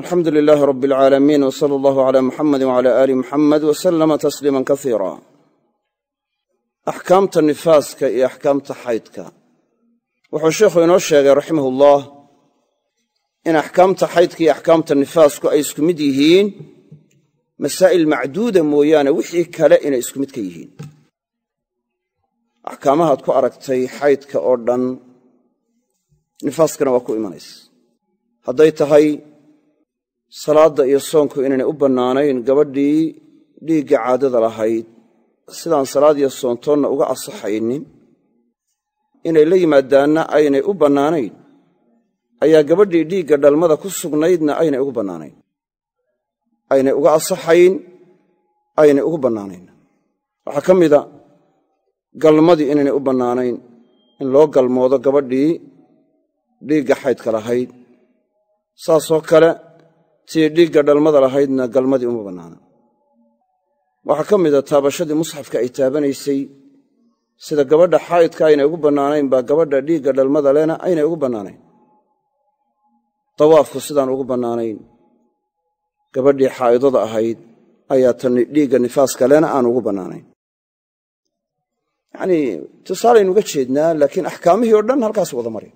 alxamdu lilaahi rab alcaalamiin w sala allahu cala muxamedi wcala aali muxamed w salama tasliima kasiira axkaamta nifaaska iyo axkaamta xaydka wuxuu sheikhu inoo sheegay raximahullah in axkaamta xaydka iyo axkaamta nifaasku ay isku mid yihiin masaa'il macduuda mooyaane wixii kale inay isku mid ka yihiin. Axkaamahaad ku aragtay xaydka oo dhan nifaaskana waa ku imanaysa. Hadday tahay salaadda iyo soonku inaynay u bannaanayn gabadhii dhiigga caadada lahayd. Sidaan salaad iyo soontoonna uga asaxaynin inay la yimaadaanna aynay u bannaanayn ayaa gabadhii dhiigga dhalmada ku sugnaydna aynay ugu bannaanayn. Aynay uga asaxayn aynay ugu bannaanayn. Waxaa ka mida galmadii inaynay u bannaanayn in loo galmoodo gabadhii dhiigga xaydka lahayd. Saasoo kale tii dhiigga dhalmada lahaydna galmadii uma bannaana waxaa ka mida taabashadii musxafka ay taabanaysay sida gabadha xaydka aynay ugu bannaanayn baa gabadha dhiigga dhalmada lena aynay ugu bannaanayn. Dawaafku sidaan ugu bannaanayn. Gabadhii xaa'idada ahayd ayaa tan dhiigga nifaaska lena aan ugu bannaanayn. Yacnii tusaalaynu uga jeednaa laakiin axkaamihii oo dhan halkaas wada mari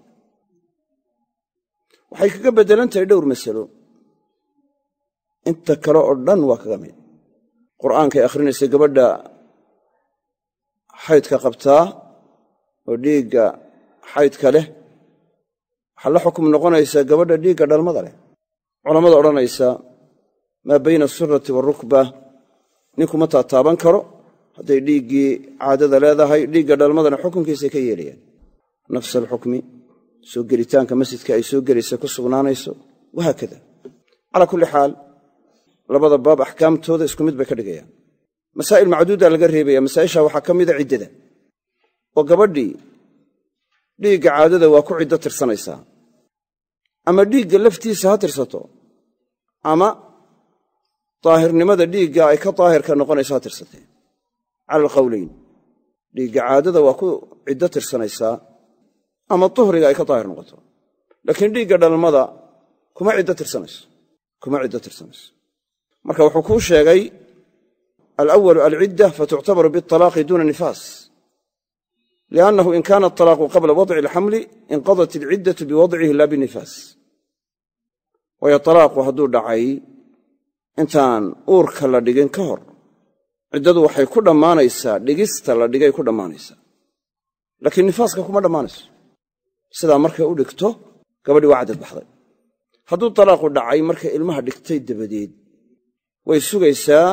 waxay kaga beddelan tahay dhowr masalo inta kale oo dhan waa kaga mid. Qur'aankay akhrinaysay gabadha xaydka qabtaa oo dhiigga xaydka leh. Waxaa la xukum noqonaysaa gabadha dhiigga dhalmada leh. Culammada odhanaysa maa bayna asurati waalrukba ninkuma taataaban karo? Hadday dhiiggii caadada leedahay dhiigga dhalmadana xukunkiisay ka yeelayaan. Nafs alxukmi soo gelitaanka masjidka ay soo gelaysa ku sugnaanayso wahaakada. Calaa kulli xaal labada baab axkaamtooda isku mid bay ka dhigayaan. Masaa'il macduudaa laga reebaya masaa'isha waxaa ka mida ciddada. Oo gabadhii dhiigga caadada waa ku ciddo tirsanaysaa. Ama dhiigga laftiisa ha tirsato ama daahirnimada dhiigga ay ka daahirka noqonayso ha tirsatee cala alqawleyn dhiigga caadada waa ku ciddo tirsanaysaa ama duhriga ay ka daahir noqoto. Laakiin dhiigga dhalmada kuma ciddo tirsanayso kuma ciddo tirsanayso marka wuxuu kuu sheegay alawalu alcidda fatuctabaru bialaaqi duuna nifaas. Liannahu in kaana alaaqu qabla wadci alxamli inqadat alciddatu biwadcihi la binifaas. Waayo alaaqu hadduu dhacay intaan uurka la dhigin ka hor ciddadu waxay ku dhammaanaysaa dhigista la dhigay ku dhammaanaysaa. Laakiin nifaaska kuma dhammaanayso. Sidaa markay u dhigto gabadhii waa caddad baxday. Hadduu talaaqu dhacay markay ilmaha dhigtay dabadeed way sugaysaa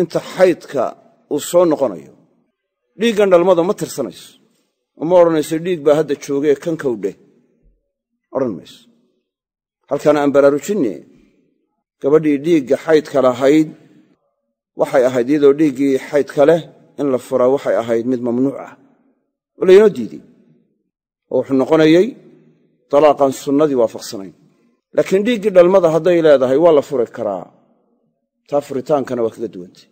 inta xaydka uu soo noqonayo. Dhiiggan dhalmada ma tirsanayso. Uma odhanayso dhiig baa hadda joogee kan kawdheh odhan mayso. Halkaana aan baraarujinne gabadhii dhiigga xaydka lahayd waxay ahayd iyadoo dhiiggii xaydka leh in la furaa waxay ahayd mid mamnuuc ah. Oo laynoo diidey. Oo wuxuu noqonayey dalaaqan sunnadii waafaqsanayn. Laakiin dhiiggii dhalmada hadday leedahay waa la furi karaa taa furitaankana waa kaga duwantay.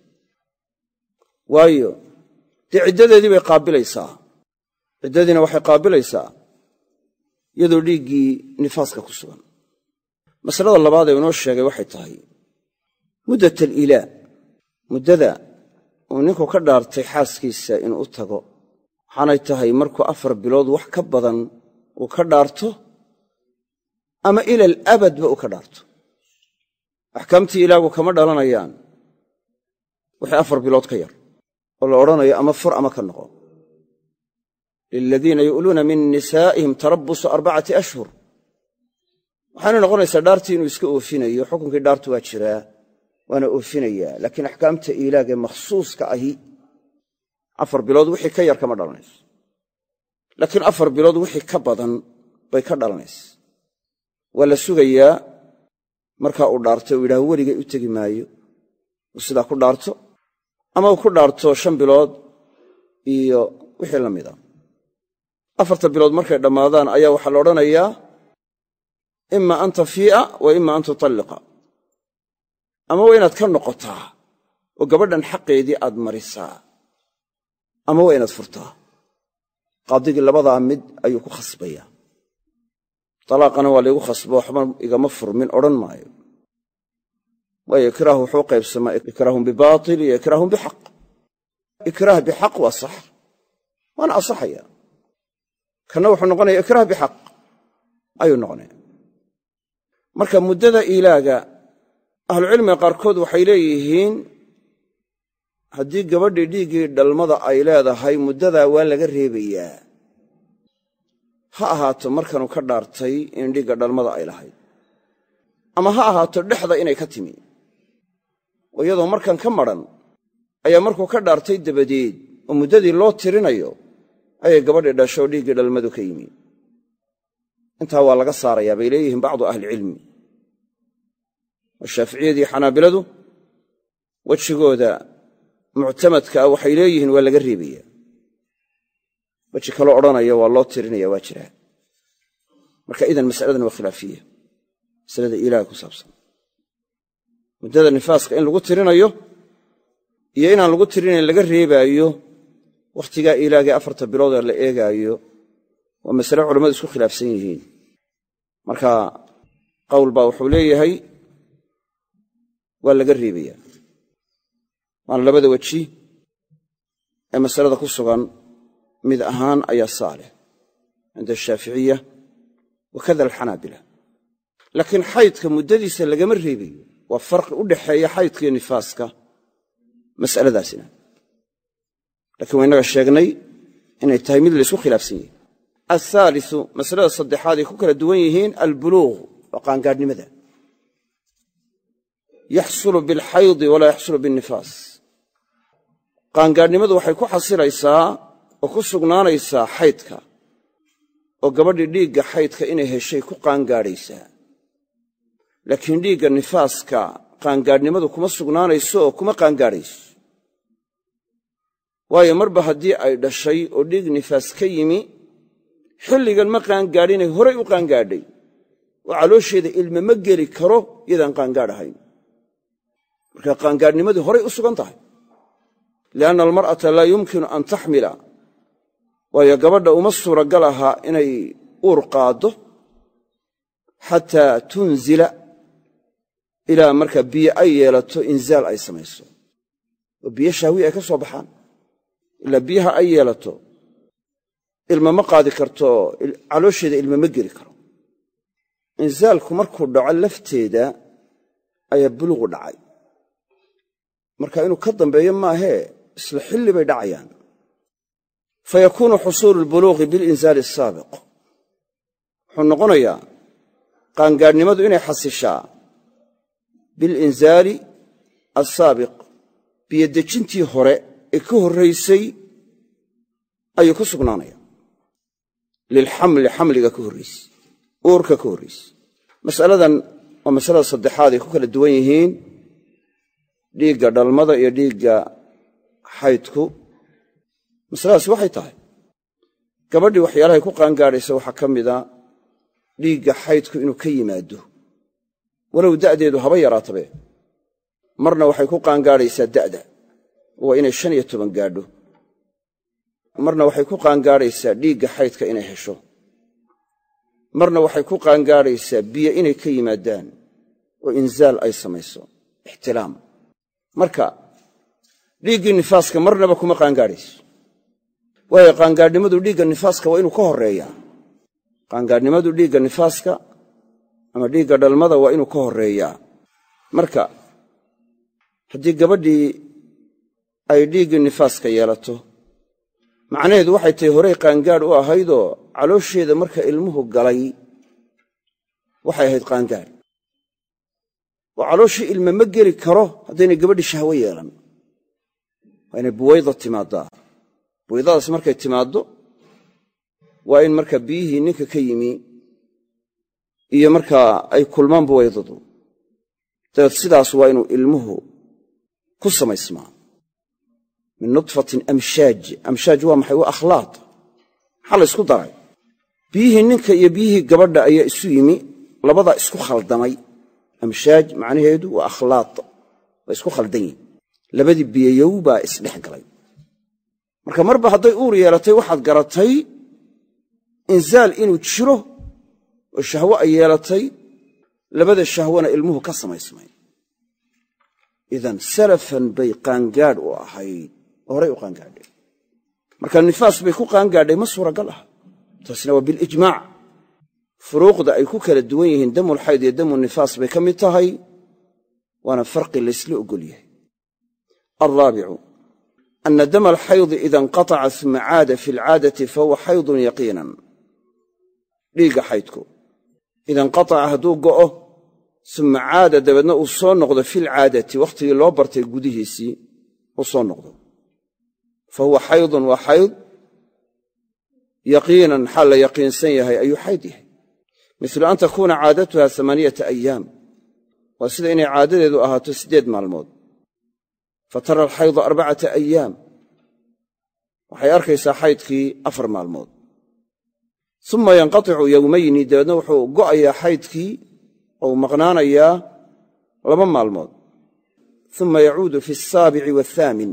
Waayo dee ciddadeedii bay qaabilaysaa. Ciddadiina waxay qaabilaysaa iyadoo dhiiggii nifaaska ku sugan. Masalada labaad ee inoo sheegay waxay tahay muddat aliilaa muddada uu ninku ka dhaartay xaaskiisa inuu u tago. Waxaanay tahay markuu afar bilood wax ka badan uu ka dhaarto ama ila alabadba uu ka dhaarto axkaamtii ilaagu kama dhalanayaan. Wixii afar bilood ka yar oo la odhanayo ama fur ama ka noqo. Liladiina yu'luuna min nisaa'ihim tarabbusu arbacati ashhur. Waxaana noqonaysaa dhaartii inuu iska oofinayo xukunkii dhaartu waa jiraa waana oofinayaa laakiin axkaamta iilaagee makhsuuska ahi afar bilood wixii ka yar kama dhalanayso. Laakiin afar bilood wixii ka badan bay ka dhalanaysa waa la sugayaa markaa uu dhaarto uu yidhaho weligay u tegi maayo. Uu sidaa ku dhaarto ama uu ku dhaarto shan bilood iyo wixii la mida afarta bilood markay dhammaadaan ayaa waxaa la odhanayaa ima an tafii'a wa ima an tutalliqa. Ama waa inaad ka noqotaa oo gabadhan xaqeedii aad marisaa ama waa inaad furtaa. Qaadigii labadaa mid ayuu ku khasbayaa talaaqana waa laygu khasbo waxba igama furmin odhan maayo waayo ikraahu wuxuu qaybsamaa ikraahun bibaatil iyo ikraahun bixaq ikraah bixaq waa sax waana asaxaya kanna wuxuu noqonaya ikraah bixaq ayuu noqonaya marka muddada iilaaga ahlucilmiga qaarkood waxay leeyihiin haddii gabadhii dhiiggii dhalmada ay leedahay muddadaa waa laga reebayaa ha ahaato markanuu ka dhaartay in dhiigga dhalmada ay lahayd. Ama ha ahaato dhexda inay ka timi. Oo iyadoo markan ka madran ayaa markuu ka dhaartay dabadeed oo muddadii loo tirinayo ayay gabadhii dhasho dhiiggii dhalmadu ka yimi. Intaa waa laga saarayaa bay leeyihiin bacdu ahlicilmi oo shaaficiyadii xanaabiladu wejigooda muctamadka ah waxay leeyihiin waa laga reebaya weji kaloo odhanaya waa loo tirinaya waa jiraa marka idan masaladan waa khilaafiya masalada ilaah ku saabsan muddada nifaaska in lagu tirinayo iyo inaan lagu tirinayn laga reebaayo wakhtigaa ilaagii afarta biloodee la eegaayo waa masale culammadu isku khilaafsan yihiin. Marka qawl baa wuxuu leeyahay waa laga reebaya waana labada weji ee masalada ku sugan mid ahaan ayaa saalix cinda ashaaficiya wa kada alxanaabila laakiin xaydka muddadiisa lagama reebayo waa farqi u dhaxeeya xaydkaiyo nifaaska mas'aladaasina. Lakiin waa sheegnay inay tahay mid laysku khilaafsan yahi althaalisu masalada saddexaad ay ku kala duwan yihiin albuluuq waa qaangaadhnimada yaxsulu bilxaydi walaa yaxsulu binnifaas. Qaangaadhnimadu waxay ku xasilaysaa oo ku sugnaanaysaa xaydka oo gabadhii dhiigga xaydka inay heshay ku qaangaadhaysaa laakiin dhiigga nifaaska qaangaadhnimadu kuma sugnaanayso oo kuma qaangaadhayso. Waayo marba haddii ay dhashay oo dhiig nifaas ka yimi xilligan ma qaangaadhinay horay u qaangaadhay. Oo caloosheeda ilme ma geli karo yadaan qaangaadh ahayn. Marka qaangaadhnimadii horay u sugan tahay. Lianna almar'ata laa yumkinu an taxmila waayo gabadha uma suuragal ahaa inay uur qaaddo xataa tunzila ilaa marka biyo ay yeelato inzaal ay samayso. Oo biyo shahwi ay ka soo baxaan. Ilaa biyaha ay yeelato ilma ma qaadi karto caloosheeda ilma ma geli karo. Inzaalku markuu dhaco lafteeda ayaa bulugu dhacay. Marka inuu ka dambeeyo maahee isla xilli bay dhacayaan fa yakuunu xusuulu lbuluuqi bilinzaali asaabiq wuxuu noqonayaa qaangaadhnimadu inay xasishaa bilinzaali assaabiq biyodejintii hore ee ka horraysay ayuu ku sugnaanaya lilxamli xamliga ka horraysay uurka ka horraysay masaladan waa masalada saddexaad ay ku kala duwan yihiin dhiigga dhalmada iyo dhiigga xaydku masaladaasi waxay tahay gabadhii waxyaalahay ku qaangaadhaysa waxaa ka mida dhiigga xaydku inuu ka yimaado. Walow da'deedu haba yaraatabe marna waxay ku qaangaadhaysaa da'da waa inay shan iyo toban gaadho. Marna waxay ku qaangaadhaysaa dhiigga xaydka inay hesho. Marna waxay ku qaangaadhaysaa biyo inay ka yimaadaan oo inzaal ay samayso. Ixtilaam marka dhiiggii nifaaska marnaba kuma qaangaadhayso waayo qaangaadhnimadu dhiigga nifaaska waa inuu ka horreeyaa qaangaadhnimadu dhiigga nifaaska ama dhiigga dhalmada waa inuu ka horreeyaa marka haddii gabadhii ay dhiiggii nifaaska yeelato macnaheedu waxay tahay horey qaangaadh u ahaydoo caloosheeda marka ilmuhu galay waxay ahayd qaangaadh. Oo calooshii ilme ma geli karo haddaynay gabadhii shahwo yeelan. Waa inay buwayda timaaddaa buwaydadaas markay timaaddo waa in marka biyihii ninka ka yimi iyo markaa ay kulmaan buwaydadu dabeed sidaas waa inuu ilmuhu ku samaysmaa. Min nutfatin amshaaj. Amshaaj waa maxay? Waa akhlaaq. Maxaa la ysku daray? Biyihii ninka iyo biyihii gabadha ayaa isu yimi labadaa isku khaldamay. Amshaaj macnaheedu waa akhlaaq. Waa isku khaldan yihiin labadii biyayow baa isdhex galay marka marba hadday uur yeelatay waxaad garatay inzaal inuu jiro oo shahwo ay yeelatay labada shahwana ilmuhu ka samaysmay. Idan salafan bay qaangaadh u ahayd. Horay u qaangaadhay. Marka nifaas bay ku qaangaadhay ma suuragal ah. Taasna waa bilijmaac furuuqda ay ku kala duwan yihiin damulxayd iyo damunifaas bay ka mid tahay waana farqi laysla ogol yahay ana dama alxaydi ida inqataca uma caada fi alcaadati fahuwa xaydun yaqiinan dhiigga xaydku ida inqataca hadduu go'o uma caada dabeedna uu soo noqdo filcaadati wakhtigii loo bartay gudihiisii uu soo noqdo fa huwa xaydun waa xayd yaqiinan xaal la yaqiinsan yahay ayuu xayd yahay mislu an takuuna caadatuha amaaniyata ayaam waa sida inay caadadeedu ahaato siddeed maalmood fa tara alxayda arbacata ayaam waxay arkaysaa xaydkii afar maalmood. Uma yanqaticu yowmayni dabeedna wuxuu go'ayaa xaydkii ou maqnaanayaa laba maalmood. Uma yacuudu fi asaabici waathaamin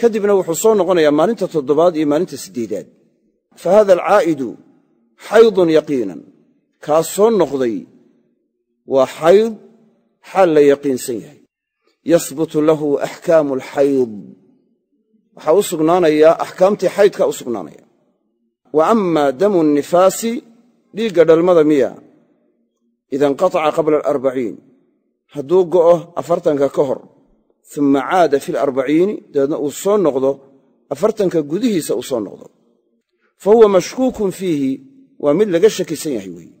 kadibna wuxuu soo noqonayaa maalinta toddobaad iyo maalinta siddeedaad. Fa hada alcaa'idu xaydun yaqiinan. Kaa soo noqday waa xayd xaal la yaqiinsan yahay yasbutu lahu axkaamu alxayd waxaa u sugnaanayaa axkaamtii xaydkaa u sugnaanaya. Wa ama damu nnifaasi dhiigga dhalmada miya. Ida inqataca qabla alarbaciin. Hadduu go'o afartanka ka hor uma caada fi alarbaciini dabeedna uu soo noqdo afartanka gudihiisa uu soo noqdo. Fa huwa mashkuukun fiihi waa mid laga shakisan yahay weeye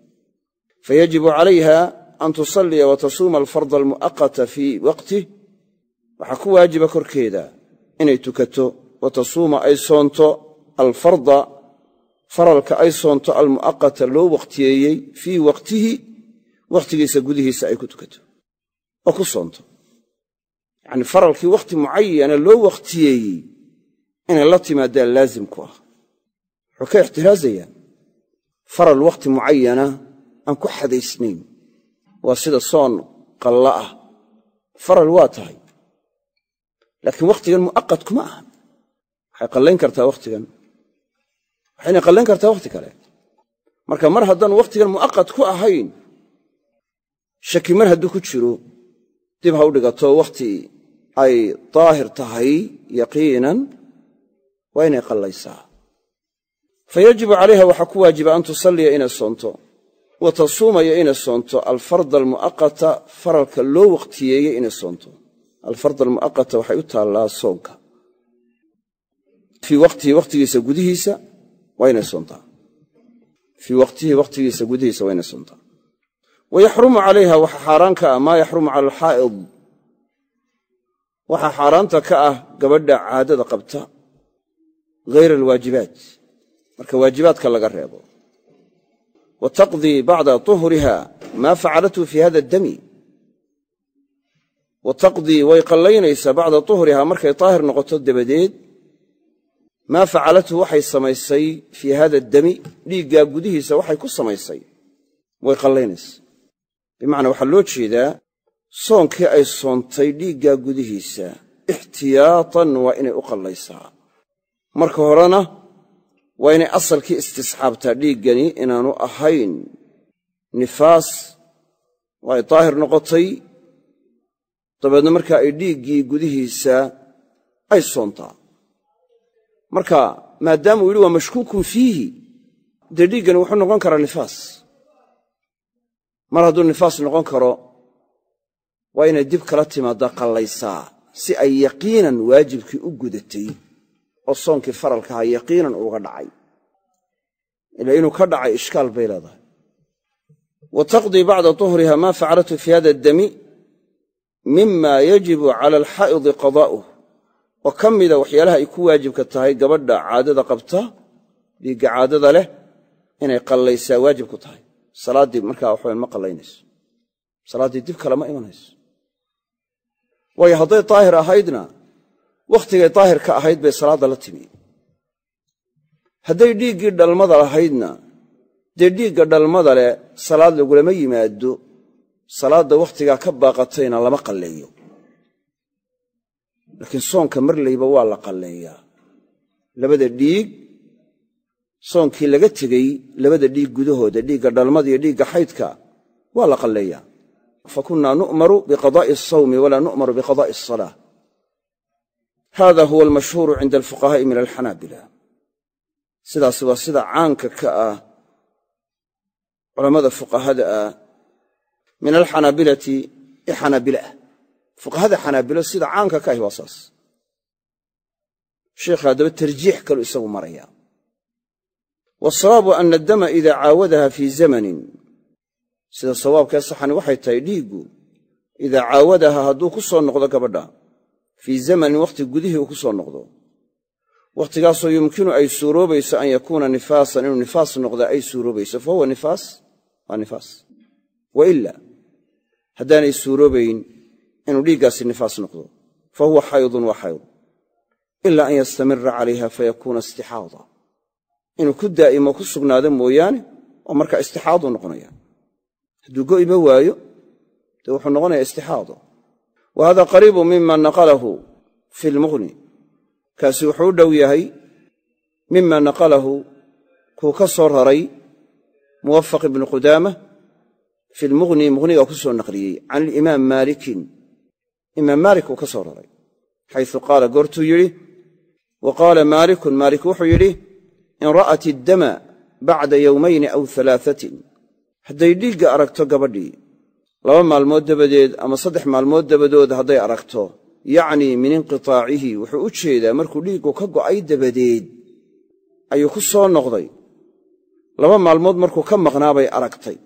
fayajibu calayha an tusalliya wa tasuuma alfarda almu'aqata fii waqtih waxaa ku waajiba korkeeda inay tukato wa tasuuma ay soonto alfarda faralka ay soonto almu'aqata loo wakhtiyeeyey fii waqtihi wakhtigiisa gudihiisa ay ku tukato. Oo ku soonto. Yacnii faralkii wakhti mucayana loo wakhtiyeeyey inay la timaadaan laazim ku ah. Wuxuu ka ixtiraazayaa faral wakhti mucayana aan ku xadaysnayn. Waa sida soon qalla ah. Faral waa tahay laakiin wakhtigan mu'aqad kuma aha. Waxay qallayn kartaa wakhtigan waxayna qallayn kartaa wakhti kale. Marka mar haddaan wakhtigan mu'aqad ku ahayn shaki mar hadduu ku jiro dib ha u dhigato wakhti ay daahir tahay yaqiinan waa inay qallaysaa. Fa yajibu calayha waxaa ku waajiba an tusalliya inay soonto wa tasuumaya inay soonto alfarda almu'aqata faralka loo wakhtiyeeyey inay soonto alfarda almu'aqata waxay u taallaa soonka. Fii waqtihi wakhtigiisa gudihiisa waa soontaa. Fii waqtihi wakhtigiisa gudihiisa waa soontaa. Wa calayha waxaa xaaraan ka ah maa yaxrumu cala alxaa'id. Waxaa xaaraanta ka ah gabadha caadada qabta ghayra alwaajibaat. Marka waajibaadka laga reebo. Wa taqdii bacda tuhuriha maa facalathu fii hada addami wa taqdii way qallaynaysaa bacda tuhurihaa markay daahir noqoto dabadeed. Maa facalathu waxay samaysay fii hada addami dhiiggaa gudihiisa waxay ku samaysay. Way qallaynaysaa. Bimacnaa waxaa loo jeedaa soonkii ay soontay dhiiggaa gudihiisa ixtiyaatan waa inay u qallaysaa. Marka horena waa inay asalkii istisxaabtaa dhiiggani inaanu ahayn. Nifaas oo ay daahir noqotay dabeedna markaa ay dhiiggii gudihiisa ay soontaa. Marka maadaama uu yidhi waa mashkuukun fiihi dee dhiiggani wuxuu noqon karaa nifaas. Mar hadduu nifaas noqon karo waa inay dib kala timaaddaa qallaysaa si ay yaqiinan waajibkii u gudatay oo soonkii faralkaha yaqiinan uga dhacay. Ilaa inuu ka dhacay ishkaal bay leedahay. Wa taqdii bacda tuhriha maa facalathu fii hada addami mima yajibu cala alxaa'idi qadaa'uh oo ka mida waxyaalaha ay ku waajibka tahay gabadha caadada qabta dhiigga caadada leh inay qallaysaa waajib ku tahay. Salaaddii markaa waxawan ma qallaynayso salaaddii dib kale ma imanayso waayo hadday daahir ahaydna wakhtigay daahirka ahayd bay salaadda la timi. Hadday dhiiggii dhalmada lahaydna dee dhiigga dhalmada leh salaad lagulama yimaado salaadda wakhtigaa ka baaqatayna lama qalleeyo. Laakiin soonka marlayba waa la qalleeyaa. Labada dhiig soonkii laga tegey labada dhiig gudahooda dhiigga dhalmada iyo dhiigga xaydka waa la qalleeyaa. Fa kunnaa nu'maru biqadaa'i asawmi walaa nu'maru biqadaa'i asalaa hada huwa almashhuuru cinda alfuqahaa'i min alxanaabila sidaas waa sida caanka ka ah culammada fuqahada ah min alxanaabilati ee ah. Fuqahada xanaabilo sida caanka ka ahi waa saas. Sheikha haddaba tarjiix kalu isagu maraya. Wasawaabu ana addama idaa caawadaha fii zamanin. Sida sawaabkee saxani waxay tahay dhiiggu idaa caawadaha hadduu ku soo noqdo gabadha fii zamanin wakhti gudihii uu ku soo noqdo. Wakhtigaasoo yumkinu ay suuroobayso an yakuuna nifaasan inuu nifaas noqda ay suuroobayso fa huwa nifaas waa nifaas. Wa ila haddaanay suuroobayn inuu dhiiggaasi nifaas noqdo fa huwa xaydun waa xayd. Ila an yastamira calayha fayakuuna istixaada. Inuu ku daa'imo ku sugnaado mooyaane oo markaa istixaaduu noqonaya. Hadduu go'ima waayo dee wuxuu noqonayaa istixaado. Wa hada qariibu mima naqalahu fi lmughni kaasi wuxuu u dhow yahay mima naqalahu kuu ka soo raray muwafaq ibnu qudaama fi lmughni mughniga ku soo naqliyey can alimaam maalikin imaam maalik uu ka soo raray xaysu qaala goortuu yidhi wa qaala maalikun maalik wuxuu yidhi in ra'at iddama bacda yowmayni aw alaaثatin hadday dhiigga aragto gabadhii laba maalmood dabadeed ama saddex maalmood dabadood hadday aragto yacnii min inqitaacihi wuxuu u jeedaa markuu dhiiggu ka go'ay dabadeed ayuu ku soo noqday laba maalmood markuu ka maqnaabay aragtay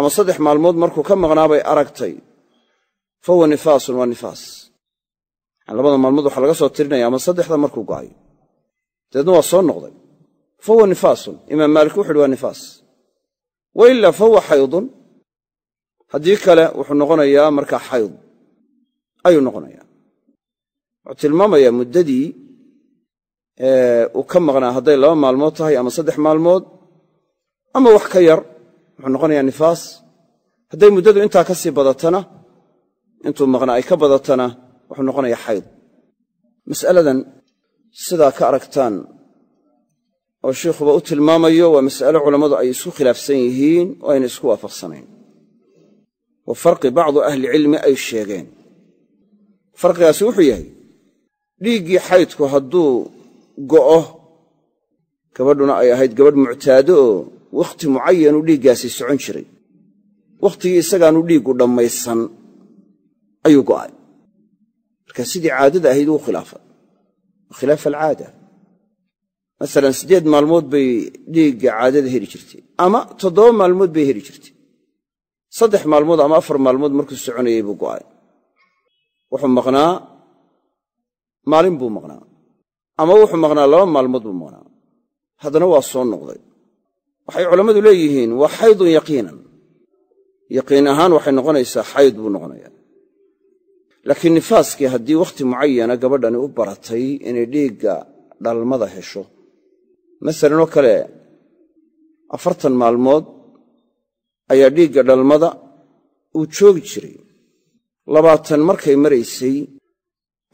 ama saddex maalmood markuu ka maqnaabay aragtay. Fa huwa nifaasun waa nifaas. Yani labada maalmood waxaa laga soo tirinaya ama saddexda markuu go'ay. Dabeedna waa soo noqday. Fa huwa nifaasun. Imaam maalik wuxu uhi waa nifaas. Wa ilaa fa huwa xaydun. Haddii kale wuxuu noqonayaa markaa xayd. Ayuu noqonayaa. Wuxuu tilmaamayaa muddadii uu ka maqnaa hadday laba maalmood tahay ama saddex maalmood ama wax ka yar wuxuu noqonayaa nifaas? Hadday muddadu intaa ka sii badatana intuu maqnaa ay ka badatana wuxuu noqonayaa xayd. Mas'aladan sidaa ka aragtaan oo sheikhuba u tilmaamayo waa mas'alo culammadu ay isku khilaafsan yihiin oo ayna isku waafaqsanayn. Wa farqi bacdu ahlicilmi ay sheegeen. Farqigaasi wuxuu yahay dhiiggii xaydku hadduu go'o gabadhuna ay ahayd gabadh muctaado oo wakhti mucayanuu dhiiggaasi socon jiray. Wakhtigii isagaanu dhiiggu dhammaysan ayuu go'ay. Marka sidii caadada ahayd wuu khilaafay khilaaf alcaada. Masalan siddeed maalmood bay dhiigga caadada heli jirtay ama toddoba maalmood bay heli jirtay. Saddex maalmood ama afar maalmood markuu soconayay buu go'ay. Wuxuu maqnaa maalin buu maqnaa ama wuxuu maqnaa laba maalmood buu maqnaa. Haddana waa soo noqday waxay culammadu leeyihiin waa xaydun yaqiinan. Yaqiin ahaan waxay noqonaysaa xayd buu noqonayaa. Laakiin nifaaskii haddii wakhti mucayana gabadhani u baratay inay dhiigga dhalmada hesho. Masalan oo kale afartan maalmood ayaa dhiigga dhalmada uu joogi jiray. Labaatan markay maraysay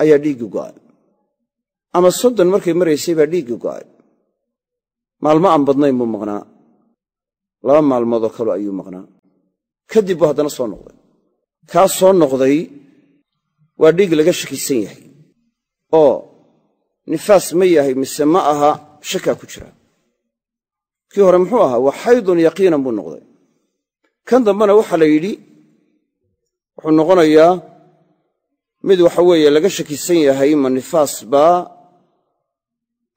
ayaa dhiiggi go'ay. Ama soddon markay maraysay baa dhiiggi go'ay. Maalmo aan badnayn buu maqnaa laba maalmoodoo kale ayuu maqnaa. Kadib buu haddana soo noqday. Kaa soo noqday waa dhiig laga shakisan yahay. Oo nifaas ma yahay mise ma aha shakaa ku jira. Kii hore muxuu ahaa waa xaydun yaqiinan buu noqday. Kan dambena waxaa la yidhi wuxuu noqonayaa mid waxa weeye laga shakisan yahay ma nifaas baa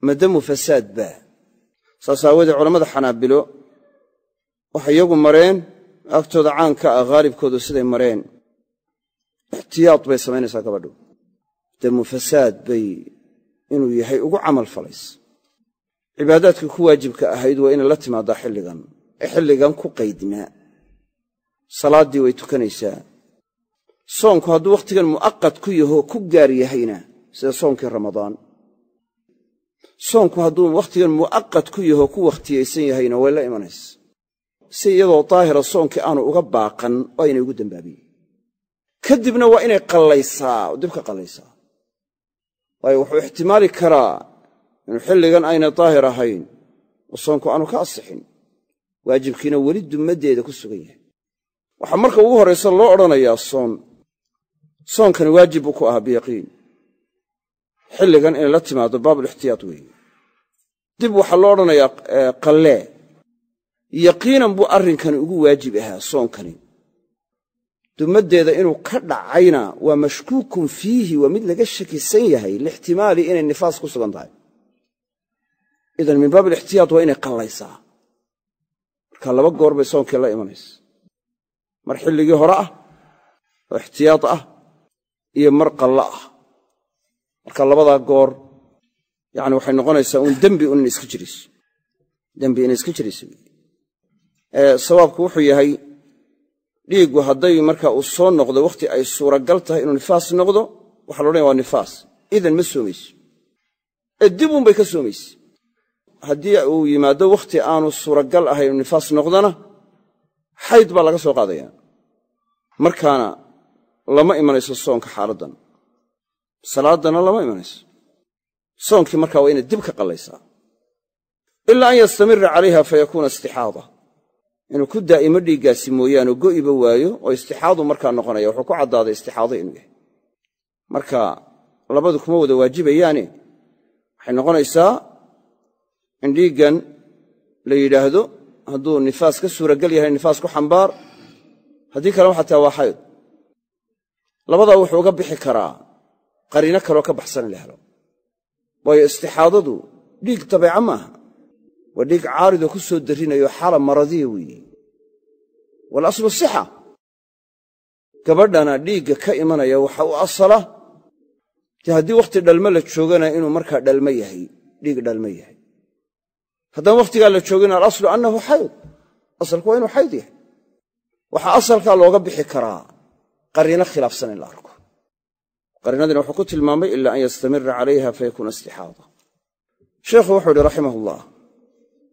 ma damu fasaad baa saas aawoodee culammada xanaabilo waxay iyagu mareen agtooda caanka ah haalibkoodu siday mareen. Ixtiyaad bay samaynaysaa gabadhu. Damu fasaad bay inuu yahay ugu camal falays. Cibaadaadkii ku waajibka ahayd waa inay la timaadaa xilligan. Ee xilligan ku qaydnaa salaaddii way tukanaysaa. Soonku hadduu wakhtigan mu'aqad ku yahoo ku gaar yahayna sida soonkii ramadaan. Soonku hadduu wakhtigan mu'aqad ku yahoo ku wakhtiyaysan yahayna way la imanaysa si iyadoo daahira soonkii aanu uga baaqan oo aynay ugu dambaabiyen kadibna waa inay qallaysaa oo dib ka qallaysaa. Waayo wuxuu ixtimaali karaa inuu xilligan aynay daahir ahayn oo soonku aanu ka asixin waajibkiina weli dummaddeeda ku sugan yahay. Waxaa marka ugu horraysa loo odhanayaa soon soonkani waajib buu ku ahaa biyaqiin. Xilligan inay la timaado baabulixtiyaad weeye. Dib waxaa loo odhanayaa qallee yaqiinan buu arrinkani ugu waajib ahaa soonkani. Dummaddeeda inuu ka dhacayna waa mashkuukun fiihi waa mid laga shakisan yahay lixtimaali inay nifaas ku sugan tahay. Idan min baab alixtiyaad waa inay qallaysaa. Marka laba goor bay soonkii la imanaysa. Mar xilligii hore ah oo ixtiyaad ah iyo mar qallo ah. Marka labadaa goor yacni waxay noqonaysaa uun dembi un iska jirayso dembi inay iska jirayso sawaabku wuxuu yahay dhiiggu hadday marka uu soo noqdo wakhti ay suuragal tahay inuu nifaas noqdo waxa la odhanaya waa nifaas. Idan ma soomayso. Ee dib uunbay ka soomayse haddii uu yimaado wakhti aanu suuragal ahay inuu nifaas noqdona xayd baa laga soo qaadaya. Markaana lama imanayso soonka xaaladdan salaaddana lama imanayso. Soonkii markaa waa inay dib ka qallaysaa. Ilaa an yastamira calayha fayakuuna istixaada inuu ku daa'imo dhiiggaasi mooyaane go'iba waayo oo istixaadu markaa noqonaya wuxuu ku caddaaday istixaado inuu yahay. Marka labadu kuma wada waajibayaane waxay noqonaysaa in dhiiggan la yidhaahdo hadduu nifaas ka suuragal yahay nifaas ku xambaar haddii kalema xataa waa xayd. Labadaa wuxuu uga bixi karaa qariino kaloo ka baxsan in la helo. Waayo istixaadadu dhiig dabeeca maaha waa dhiig caaridoo ku soo darrinayo xaala maradiya weeye waalaslu sixa. Gabadhana dhiigga ka imanaya waxa u asala. Dee haddii wakhti dhalmo la joogana inuu markaa dhalmo yahay dhiig dhalmo yahay. Haddaan wakhtigaa la joogin alaslu annahu xayd. Asalku waa inuu xayd yahay. Waxaa asalkaa looga bixi karaa qariino khilaafsan in la arko. Qariinadina wuxuu ku tilmaamay ilaa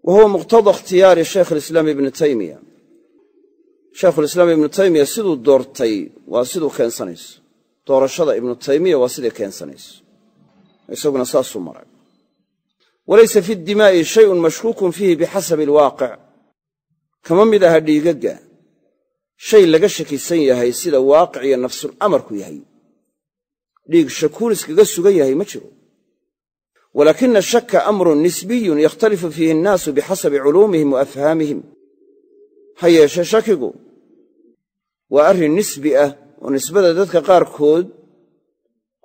wa huwa muqtada ikhtiyaari shaykh alislaam ibni taymiya shaykhulislaam ibnu taymiya siduu doortay waa siduu keensanayso doorashada ibnu taymiya waa siday keensanayso isaguna saasuu maray walaysa fi ddimaa'i shayun mashkuukun fiihi bixasabi alwaaqic kama mid aha dhiigagga shay laga shakisan yahay sida waaqic iyo nafsul amarku yahay dhiig shakuun iskaga sugan yahay ma jiro walaakina shaka amrun nisbiyun yakhtalifu fiihi annaasu bixasabi culuumihim wa afhaamihim ha yeeshe shakigu waa arrin nisbi ah oo nisbada dadka qaarkood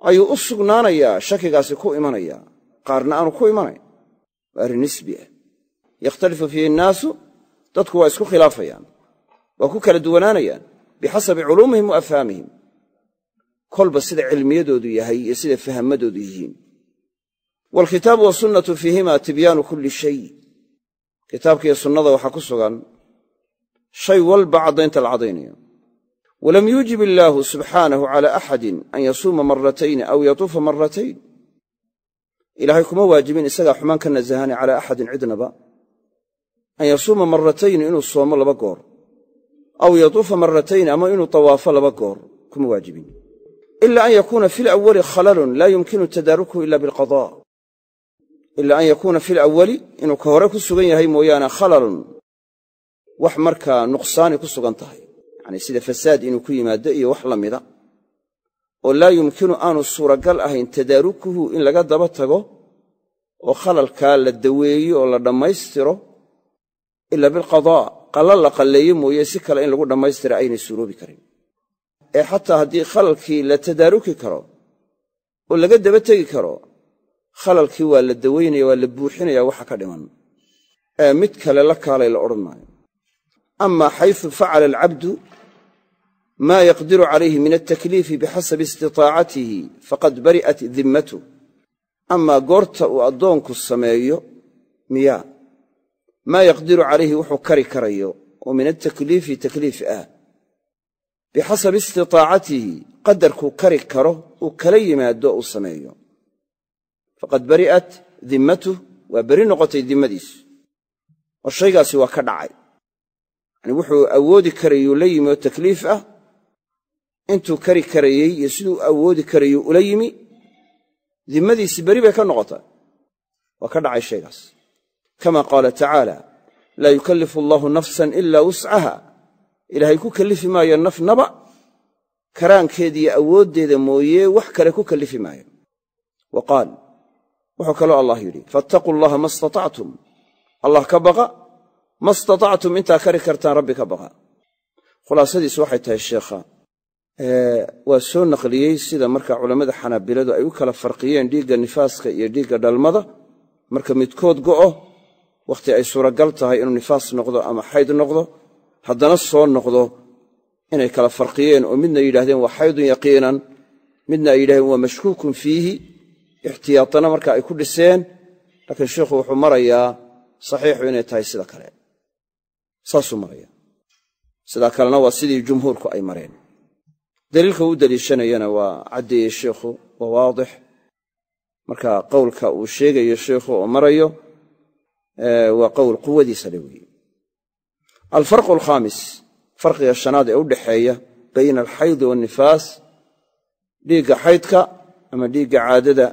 ayuu u sugnaanayaa shakigaasi ku imanaya qaarna aanu ku imanayn waa arrin nisbi ah yakhtalifu fiihi annaasu dadku waa isku khilaafayaan waa ku kala duwanaanayaan bixasabi culuumihim wa afhaamihim kolba sida cilmiyadoodu yahay iyo sida fahammadoodu yihiin waalkitaabu wasunnatu fiihima tibyaanu kulli shay. Kitaabkiiyo sunnada waxaa ku sugan shay walba caddaynta la caddaynayo. Walam yuujib illaahu subxaanahu cala axadin an yasuuma maratayni aw yatuufa maratayn ilaahay kuma waajibin isagaa xumaan ka nasahane calaa axadin cidnaba. An yasuuma maratayni inuu soomo laba goor. Aw yatuufa maratayni ama inuu tawaafo laba goor. Kuma waajibin. Ila an yakuuna fi lawali khalalun laa yumkinu tadaarukuhu ila bilqada ila an yakuuna fi lawali inuu ka hore ku sugan yahay mooyaane khalalun. Wax markaa nuqsaani ku sugan tahay. Yacni sida fasaad inuu ku yimaado iyo wax la mida. Oo laa yumkinu aanu suuragal ahayn tadaarukuhu in laga daba tago oo khalalkaa la daweeyo oo la dhammaystiro ila bilqadaa qalla la qalleeyo mooye si kale in lagu dhammaystira aynay suuroobi karin. Ee xataa haddii khalalkii la tadaaruki karo oo laga daba tegi karo khalalkii waa la dawaynaya waa la buuxinaya waxa ka dhiman. Ee mid kale la kaalay la odhan maayo. Ama xaysu facala alcabdu maa yaqdiru calayhi min altakliifi bixasabi istitaacatihi faqad bari'at dimmatuh amaa goorta uu addoonku sameeyo miyaa maa yaqdiru calayhi wuxuu kari karayo oo min altakliifi takliif ah. Bixasabi istitaacatihi qadarkuu kari karo uu kala yimaado uu sameeyo faqad bari'at dimmatuh waa beri noqotay dimmadiisu oo shaygaasi waa ka dhacay. Yacni wuxuu awoodi karayuu la yimi oo takliif ah. Intuu kari karayey iyo siduu awoodi karayuu ula yimi dimmadiisi beri bay ka noqotay. Waa ka dhacay shaygaas. Kama qaala tacaala laa yukallifu allahu nafsan ila wuscaha ilaahay ku kallifi maayo nafnaba karaankeediiyo awooddeeda mooye wax kale ku kallifi maayo. Wa qaal wuxuu kaloo allah yidhi faataquu allaha ma istatactum. Allah ka baqa ma istatactum intaa kari kartaan rabbi ka baqa. Khulaasadiisu waxay tahay sheekha waa soo naqliyey sida marka culammada xanaabiladu ay u kala farqiyeen dhiigga nifaaska iyo dhiigga dhalmada. Marka midkood go'o wakhti ay suuragal tahay inuu nifaas noqdo ama xayd noqdo haddana soo noqdo inay kala farqiyeen oo midna yidhahdeen waa xaydun yaqiinan. Midna ay yidhahdeen waa mashkuukun fiihi ixtiyaatana marka ay ku dhiseen laakiin sheikhu wuxuu marayaa saxiixu inay tahay sida kale. Saasuu maraya. Sidaa kalena waa sidii jumhuurku ay mareen. Daliilka u deliishanayana waa caddeeyey sheikhu waa waadix. Marka qowlka uu sheegayo sheikhu oo marayo waa qowl quwadiisa le weeye alfarqu alkhaamis farqiga shanaad ee u dhexeeya bayna alxaydi waannifaas dhiigga xaydka ama dhiigga caadada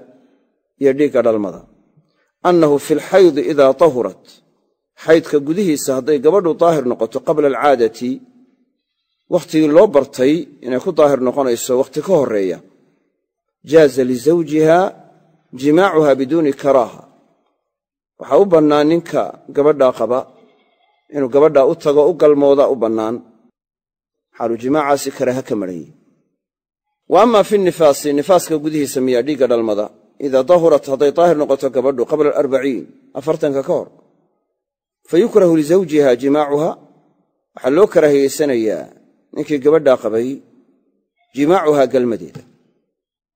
iyo dhiigga dhalmada. Annahu fi alxaydi idaa tahurat. Xaydka gudihiisa hadday gabadhu daahir noqoto qabla alcaadati wakhtigii loo bartay inay ku daahir noqonayso wakhti ka horreeya. Jaaza lisawjiha jimaacuha biduuni karaaha. Waxaa u bannaan ninka gabadhaa qaba inuu gabadhaa u tago u galmooda u bannaan. Xaalu jimaacaasi karaaha ka marhanyey wa ama fi nifaasi nifaaska gudihiisa miyaa dhiigga dhalmada idaa dahurat hadday daahir noqoto gabadhu qabla alarbaciin afartanka ka hor fa yukrahu lisawjiha jimaacuha waxaa loo karaahiyeysanayaa ninkii gabadhaa qabay jimaacuhaa galmadeeda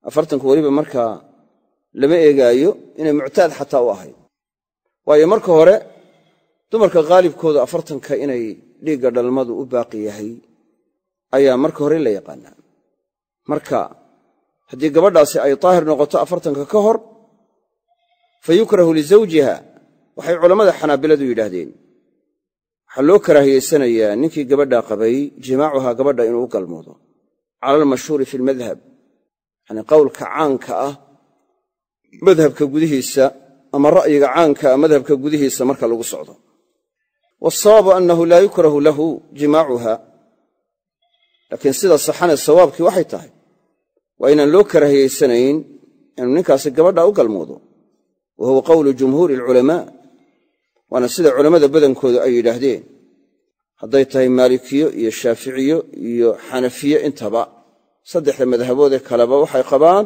afartanku weliba markaa lama eegaayo inay muctaad xataa u ahayd waayo marka hore dumarka khaalibkooda afartanka inay dhiigga dhalmadu u baaqi yahay ayaa marka hore la yaqaanaa haddii gabadhaasi ay daahir noqoto afartanka ka hor fa yukrahu lisawjiha waxay culammada xanaabiladu yidhaahdeen waxaa loo karaahiyeysanayaa ninkii gabadhaa qabay jimaacuhaa gabadha inuu u galmoodo. Cala almashhuuri fi lmadhab yacanii qowlka caanka ah madhabka gudihiisa ama ra'yiga caanka ah madhabka gudihiisa marka lagu socdo. Waasawaabu annahu laa yukrahu lahu jimaacuha laakiin sida saxanee sawaabkii waxay tahay waa inaan loo karaahiyeysanayn inuu ninkaasi gabadha u galmoodo. Wa huwa qowlu jumhuuri alculamaa waana sida culammada badankoodu ay yidhaahdeen. Hadday tahay maalikiyo iyo shaaficiyo iyo xanafiye intaba saddexda madhaboodee kaleba waxay qabaan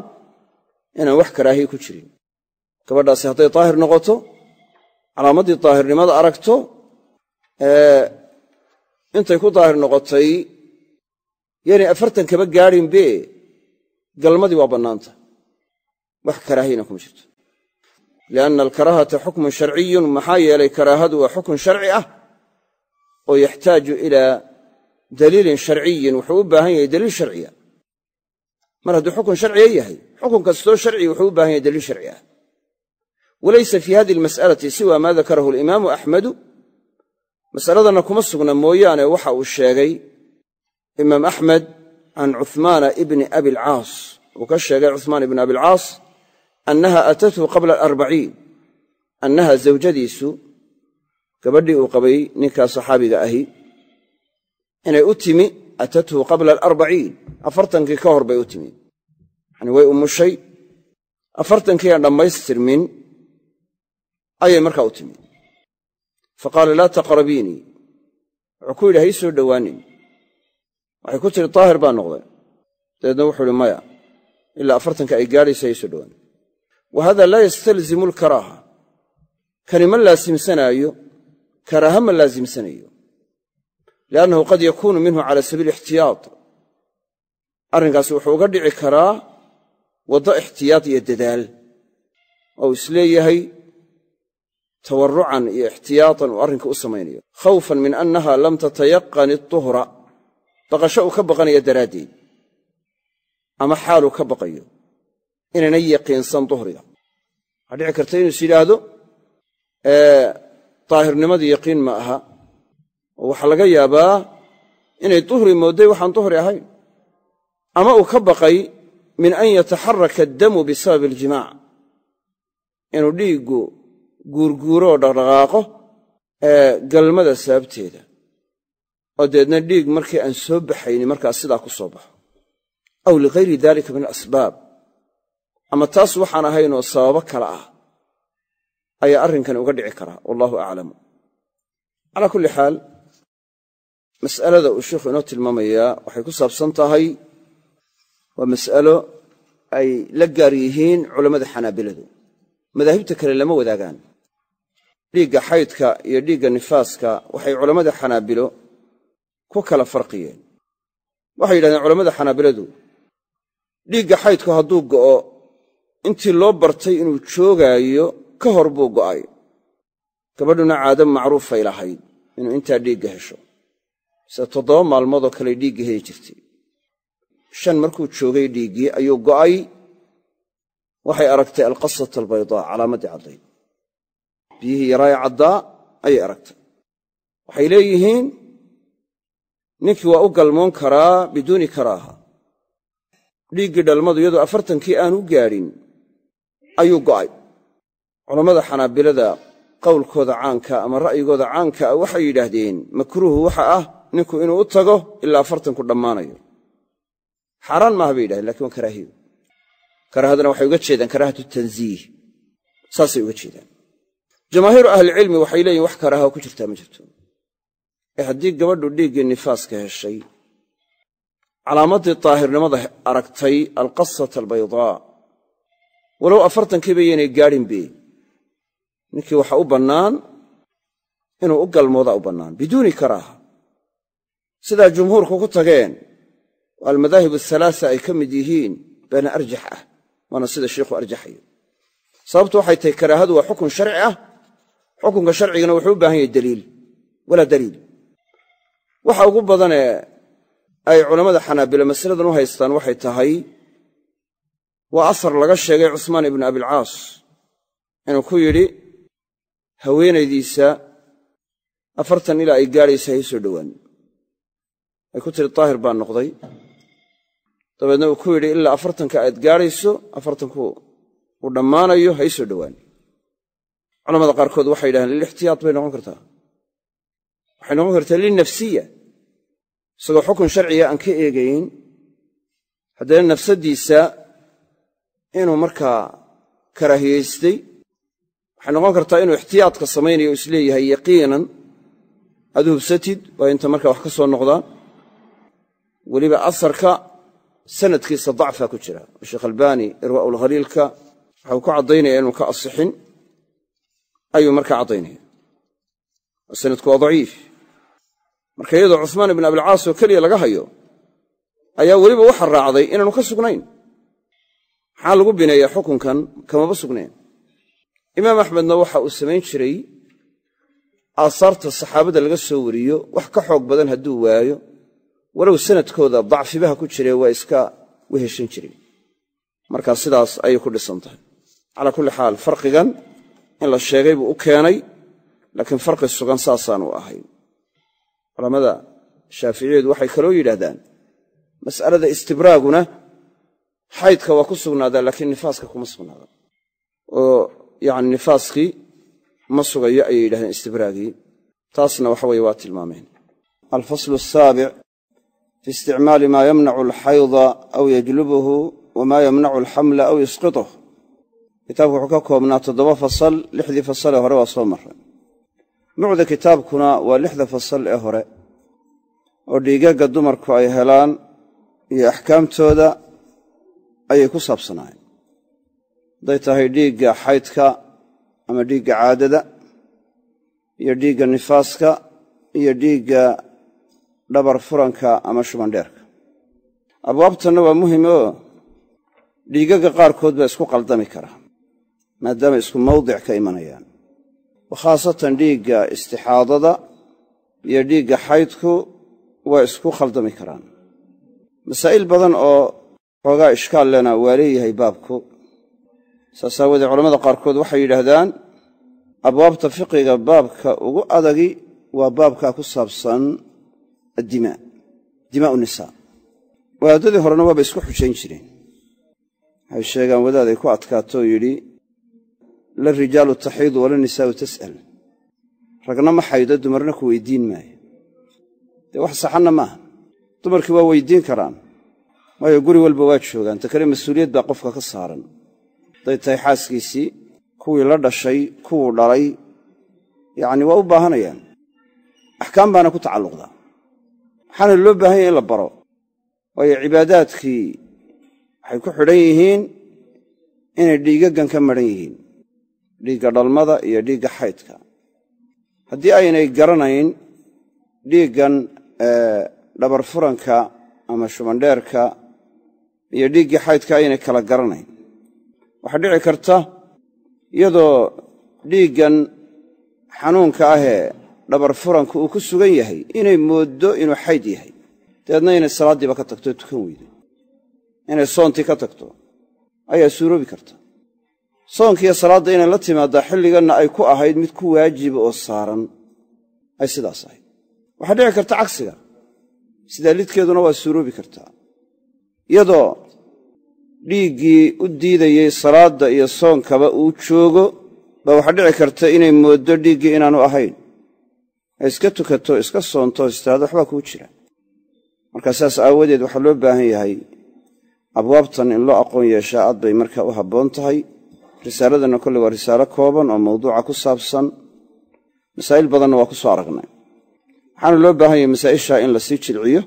inaan wax karaahiye ku jirin. Gabadhaasi hadday daahir noqoto calaamaddii daahirnimada aragto intay ku daahir noqotay yaynay afartan kaba gaadhinbe galmadii waa bannaanta. Wax karaahiyana kuma jirto. Lianna alkaraahata xukmun sharciyun maxaa yeelay karaahadu waa xukun sharci ah oo yaxtaaju ilaa daliilin sharciyin wuxuu u baahan yahay daliil sharciya mar hadduu xukun sharciya yahay xukun kastoo sharci wuxuu u baahan yahay daliil sharci ah. Walaysa fii hadihi almas'alati siwa maa dakarahu alimaamu axmedu mas'aladanna kuma sugna mooyaane waxa can cuhmaana ibni abilcaas uu ka sheegay cuhmaan ibni abilcaas annaha atathu qabla alarbaciin. Annaha zawjadiisu gabadhii uu qabay ninkaa saxaabiga ahi inay u timi atathu qabla alarbaciin. Afartankii ka hor bay u timi. Yacanii way umushay afartankii aan dhammaystirmin ayay markaa u timi. Fa qaala laa taqrabiinii. Wuxuu ku yidhi ha ii soo dhowaanin waxay ku tiri daahir baa noqday. Dabeedna wuxuu ihi maya ilaa afartanka ay gaadhayso ha ii soo dhowaanin wa hada laa yastalzimu alkaraaha. Kani ma laasimsanaayo karaaha ma laasimsanayo liannahu qad yakuunu minhu cala sabiili ixtiyaad. Arrinkaasi wuxuu uga dhici karaa waddo ixtiyaad iyo dadaal. Oo is leeyahay tawarrucan iyo ixtiyaatan uu arrinka u samaynayo. Khawfan min annaha lam tatayaqan iduhra baqasho uu ka baqanaya daraaddeed ama xaaluu ka baqayo inayna yaqiinsan duhriga. Waxaa dhici karta inuu is yidhaahdo daahirnimadii yaqiin ma aha. Oo waxaa laga yaabaa inay duhri moodday waxaan duhri ahayn. Ama uu ka baqay min an yataxaraka addamu bisababi aljimaac inuu dhiiggu guurguuro oo dhaqdhaqaaqo galmada sababteeda oo deedna dhiig markii aan soo baxayni markaas sidaa ku soo baxo. Aw ligayri dalika min alasbaab ama taas waxaan ahaynoo sababo kale ah ayaa arrinkani uga dhici karaa wallahu aclamu calaa kulli xaal mas'alada uu sheikhu inoo tilmaamayaa waxay ku saabsan tahay waa mas'alo ay la gaar yihiin culammada xanaabiladu. Madaahibta kale lama wadaagaan. Dhiigga xaydka iyo dhiigga nifaaska waxay culammada xanaabilo ku kala farqiyeen. Waxay yidhahdeen culammada xanaabiladu dhiigga xaydku hadduu go'o intii loo bartay inuu joogaayo ka hor buu go'ay. Gabadhuna caado macruufay lahayd inuu intaa dhiigga hesho. Sida toddoba maalmoodoo kale dhiigga heli jirtay. Shan markuu joogay dhiiggii ayuu go'ay. Waxay aragtay alqasata albaydaa calaamaddii caddayd biyihii yaraaye caddaa ayay aragtay. Waxay leeyihiin ninkii waa u galmoon karaa biduuni karaaha. Dhiiggii dhalmadu iyadoo afartankii aanu gaadhin ayuu go'ay. Culammada xanaabilada qowlkooda caanka ama ra'yigooda caanka ah waxay yidhaahdeen makruuhu waxa ah ninku inuu u tago ilaa afartanku dhammaanayo. Xaaraan maaha bay yidhahdeen laakiin waa karaahiyo karaahadana waxay uga jeedaan karaahatu tanziih. Saasay uga jeedaan. Jamaahiiru ahlicilmi waxay leeyihiin wax karaaha ku jirtaa ma jirto haddii gabadhu dhiiggii nifaaska heshay. Calaamaddii daahirnimada aragtay alqasata albaydaa walow afartankiiba yaynay gaadhinbe ninkii waxa u bannaan inuu u galmoodaa u bannaan biduuni karaaha. Sidaa jumhuurku ku tageen oo almadaahib athalaasa ay ka mid yihiin baana arjax ah waana sida sheikhu arjaxayo sababtu waxay tahay karaahadu waa xukun sharci ah. Xukunka sharcigana wuxuu u baahan yahay daliil walaa daliil waxa ugu badanee ay culammada xanaabila masaladan u haystaan waxay tahay waa asar laga sheegay cusmaan ibnu abilcaas inuu ku yidhi haweenaydiisa afartan ilaa ay gaadhaysa hay soo dhowaan. Ay ku tiri daahir baan noqday. Dabeedna uu ku yidhi ilaa afartanka aad gaadhayso afartanku uu dhammaanayo hay soo dhowaan. Culamada qaarkood waxay yidhahdeen lilixtiyaad bay noqon kartaa. Waxay noqon kartaa lilnafsiya isagoo xukun sharciga aan ka eegayn haddana nafsaddiisa inuu markaa karaahiyaystay waxay noqon kartaa inuu ixtiyaadka samaynayo o is leeyahay yaqiinan aad hubsatid waa inta markaa wax ka soo noqdaan weliba asarka sanadkiisa dacfaa ku jira. Sheekh albaani irwaa'ul khaliilka waxau ku caddaynaya inuu ka asixin ayuu markaa caddaynaya sanadku waa daciif marka iyadoo cuhmaan ibn abilcaas oo keliya laga hayo ayaa weliba waxa raacday inaanu ka sugnayn. Maxaa lagu bineeyaa xukunkan? Kamaba sugnayn. Imaam axmedna waxa uu samayn jiray aasaarta saxaabada laga soo wariyo wax ka xoog badan hadduu waayo walow sanadkooda dacfibaha ku jiree waa iska weheshan jiray. Markaa sidaas ayay ku dhisan tahay. Calaa kulli xaal farqigan in la sheegay buu u keenay laakiin farqi sugan saasaanu ahayn culammada shaaficiyadu waxay kaloo yidhaahdaan mas'alada istibraaguna xaydka waa ku sugnaadaa laakiin nifaaska kuma sugnaada oo yacni nifaaskii ma sugayo ayay yidhahdeen istibraagii. Taasna waxa weye waa tilmaameen. Alfaslu asaabic fi isticmaali maa yamnacu alxayda aw yajlubuhu wamaa yamnacu alxamla aw yusqituh kitaabku wuxuu ka koobnaa toddoba fasal lixdii fasal ee hore waa soo marray mucda kitaabkuna waa lixda fasal ee hore oo dhiigagga dumarku ay helaan iyo axkaamtooda ayay ku saabsanaayeen hadday tahay dhiigga xaydka ama dhiigga caadada iyo dhiigga nifaaska iyo dhiigga dhabar furanka ama shubandheerka abwaabtanna waa muhiim oo dhiigagga qaarkood baa isku qaldami kara maadaama isku mawdic ka imanayaan khaasatan dhiigga istixaadada iyo dhiigga xaydku waa isku khaldami karaan. Masaa'il badan oo xoogaa ishkaal lena waa leeyahay baabku. Saas aawoodee culamada qaarkood waxay yidhaahdaan abwaabta fiqiga baabka ugu adagi waa baabkaa ku saabsan addimaa dimaa'u nisaa. Wadaadadii horena waaba isku xujayn jireen. Waxay sheegaan wadaad ay ku adkaato oo yidhi la taxiidu wala nisaa'u tas'al. Ragna ma xaydo dumarna ku weydiin maayo. Dee wax saxanna maaha dumarkii waa weydiin karaan. Waayo guri walba waa joogaan. Ta kale mas'uuliyad baa qofka ka saaran. Hadday tahay xaaskiisii kuwii la dhashay kuwuu dhalay. Yacni waa u baahanayaan. Axkaam baana ku tacalluqdaa waxaana loo baahan yahay in la baro. Waayo cibaadaadkii waxay ku xidhan yihiin inay dhiigaggan ka madhan yihiin dhiigga dhalmada iyo dhiigga xaydka. Haddii aynay garanayn dhiiggan dhabar furanka ama shubandheerka iyo dhiiggii xaydka aynay kala garanayn. Waxaa dhici karta iyadoo dhiiggan xanuunka ahee dhabar furanka uu ku sugan yahay inay mooddo inuu xayd yahay. Dabeedna inay salaaddiiba ka tagto tukan weydo. Inay soontii ka tagto ayaa suuroobi karta soonkiiyo salaadda inay la timaaddaa xilliganna ay ku ahayd mid ku waajiba oo saaran. Ay sidaas ahayd. Waxaa dhici karta cagsiga. Sidaa lidkeeduna waa suuroobi kartaa iyadoo dhiiggii u diidayey salaadda iyo soonkaba uu joogo baa waxaa dhici karta inay mooddo dhiiggii inaanu ahayn. Ay iska tukato iska soonto istaado waxbaa kuu jira. Markaa saas aawadeed waxaa loo baahan yahay abwaabtan in loo aqoon yeeshaa aad bay markaa u habboon tahay risaaladanna kolley waa risaalo kooban oo mawduuca ku saabsan. Masaa'il badanna waa ku soo aragnay. Waxaana loo baahan yahay masaa'ishaa in la sii jilciyo.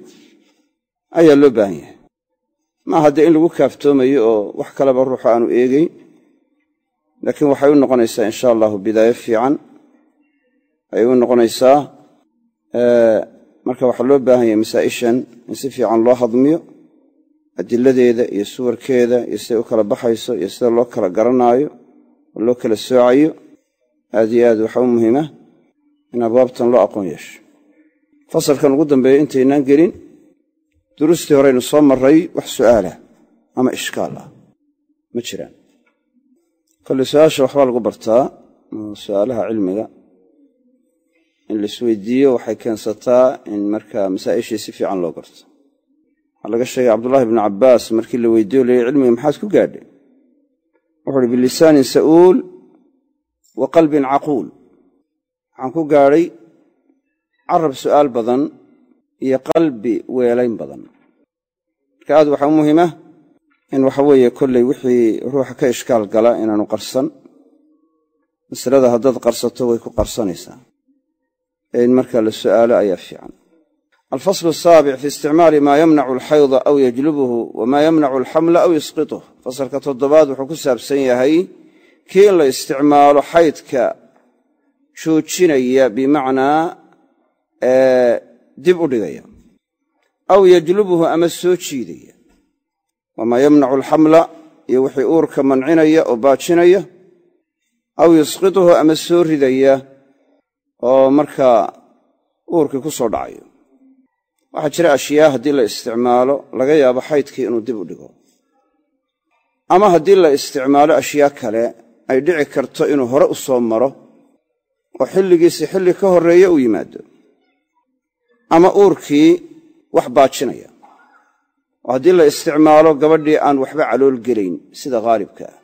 Ayaa loo baahan yahay. Maaha dee in lagu kaaftoomayo oo wax kaleba ruuxu aanu eegeyn laakiin waxay u noqonaysaa insha allahu bidaayo fiican. Ayay u noqonaysaa marka waxaa loo baahan yahay masaa'ishan in si fiican loo hadmiyo adiladeeda iyo suwarkeeda iyo siday u kala baxayso iyo sida loo kala garanaayo oo loo kala soocayo aad iyo aad waxaa u muhiima in abwaabtan loo aqoon yeesho. Fasalkan ugu dambeeya intaynaan gelin duruustii horeynu soo marray wax su'aalah ama ishkaal ah. Ma jiraan. Kolley su'aasha waxbaa lagu bartaa su'aalaha cilmiga in laisweydiiyo waxay keensataa in markaa masaa'ishii si fiican loo garto waxaa laga sheegay cabdullahi bnu cabbaas markii la weydiiyo layidhi cilmiga maxaad ku gaadhay? Wuxu uhi bilisaanin sa'uul wa qalbin caquul. Waxaan ku gaadhay carab su'aal badan iyo qalbi weelayn badan. Marka aad waxaa u muhiima in waxa weeye kolley wixii ruuxa ka ishkaal gala inaanu qarsan. Masalada haddaad qarsato way ku qarsanaysaa. In markaa la su'aalo ayaa fiican alfaslu asaabic fi isticmaali maa yamnacu alxayda aw yajlubuhu wamaa yamnacu alxamla aw yusqituh fasalka toddobaad wuxuu ku saabsan yahay kii in la isticmaalo xaydka joojinaya bimacnaa dib u dhigaya aw yajlubuhu ama soo jiidaya wamaa yamnacu alxamla iyo wixii uurka mancinaya oo baajinaya aw yusqituhu ama soo ridaya oo markaa uurkii ku soo dhacayo waxaa jira ashyaa haddii la isticmaalo laga yaabo xaydkii inuu dib u dhigo. Ama haddii la isticmaalo ashyaa kale ay dhici karto inuu hore u soo maro oo xilligiisi xilli ka horreeye u yimaado. Ama uurkii wax baajinaya. Oo haddii la isticmaalo gabadhii aan waxba calool gelayn sida khaalibka ah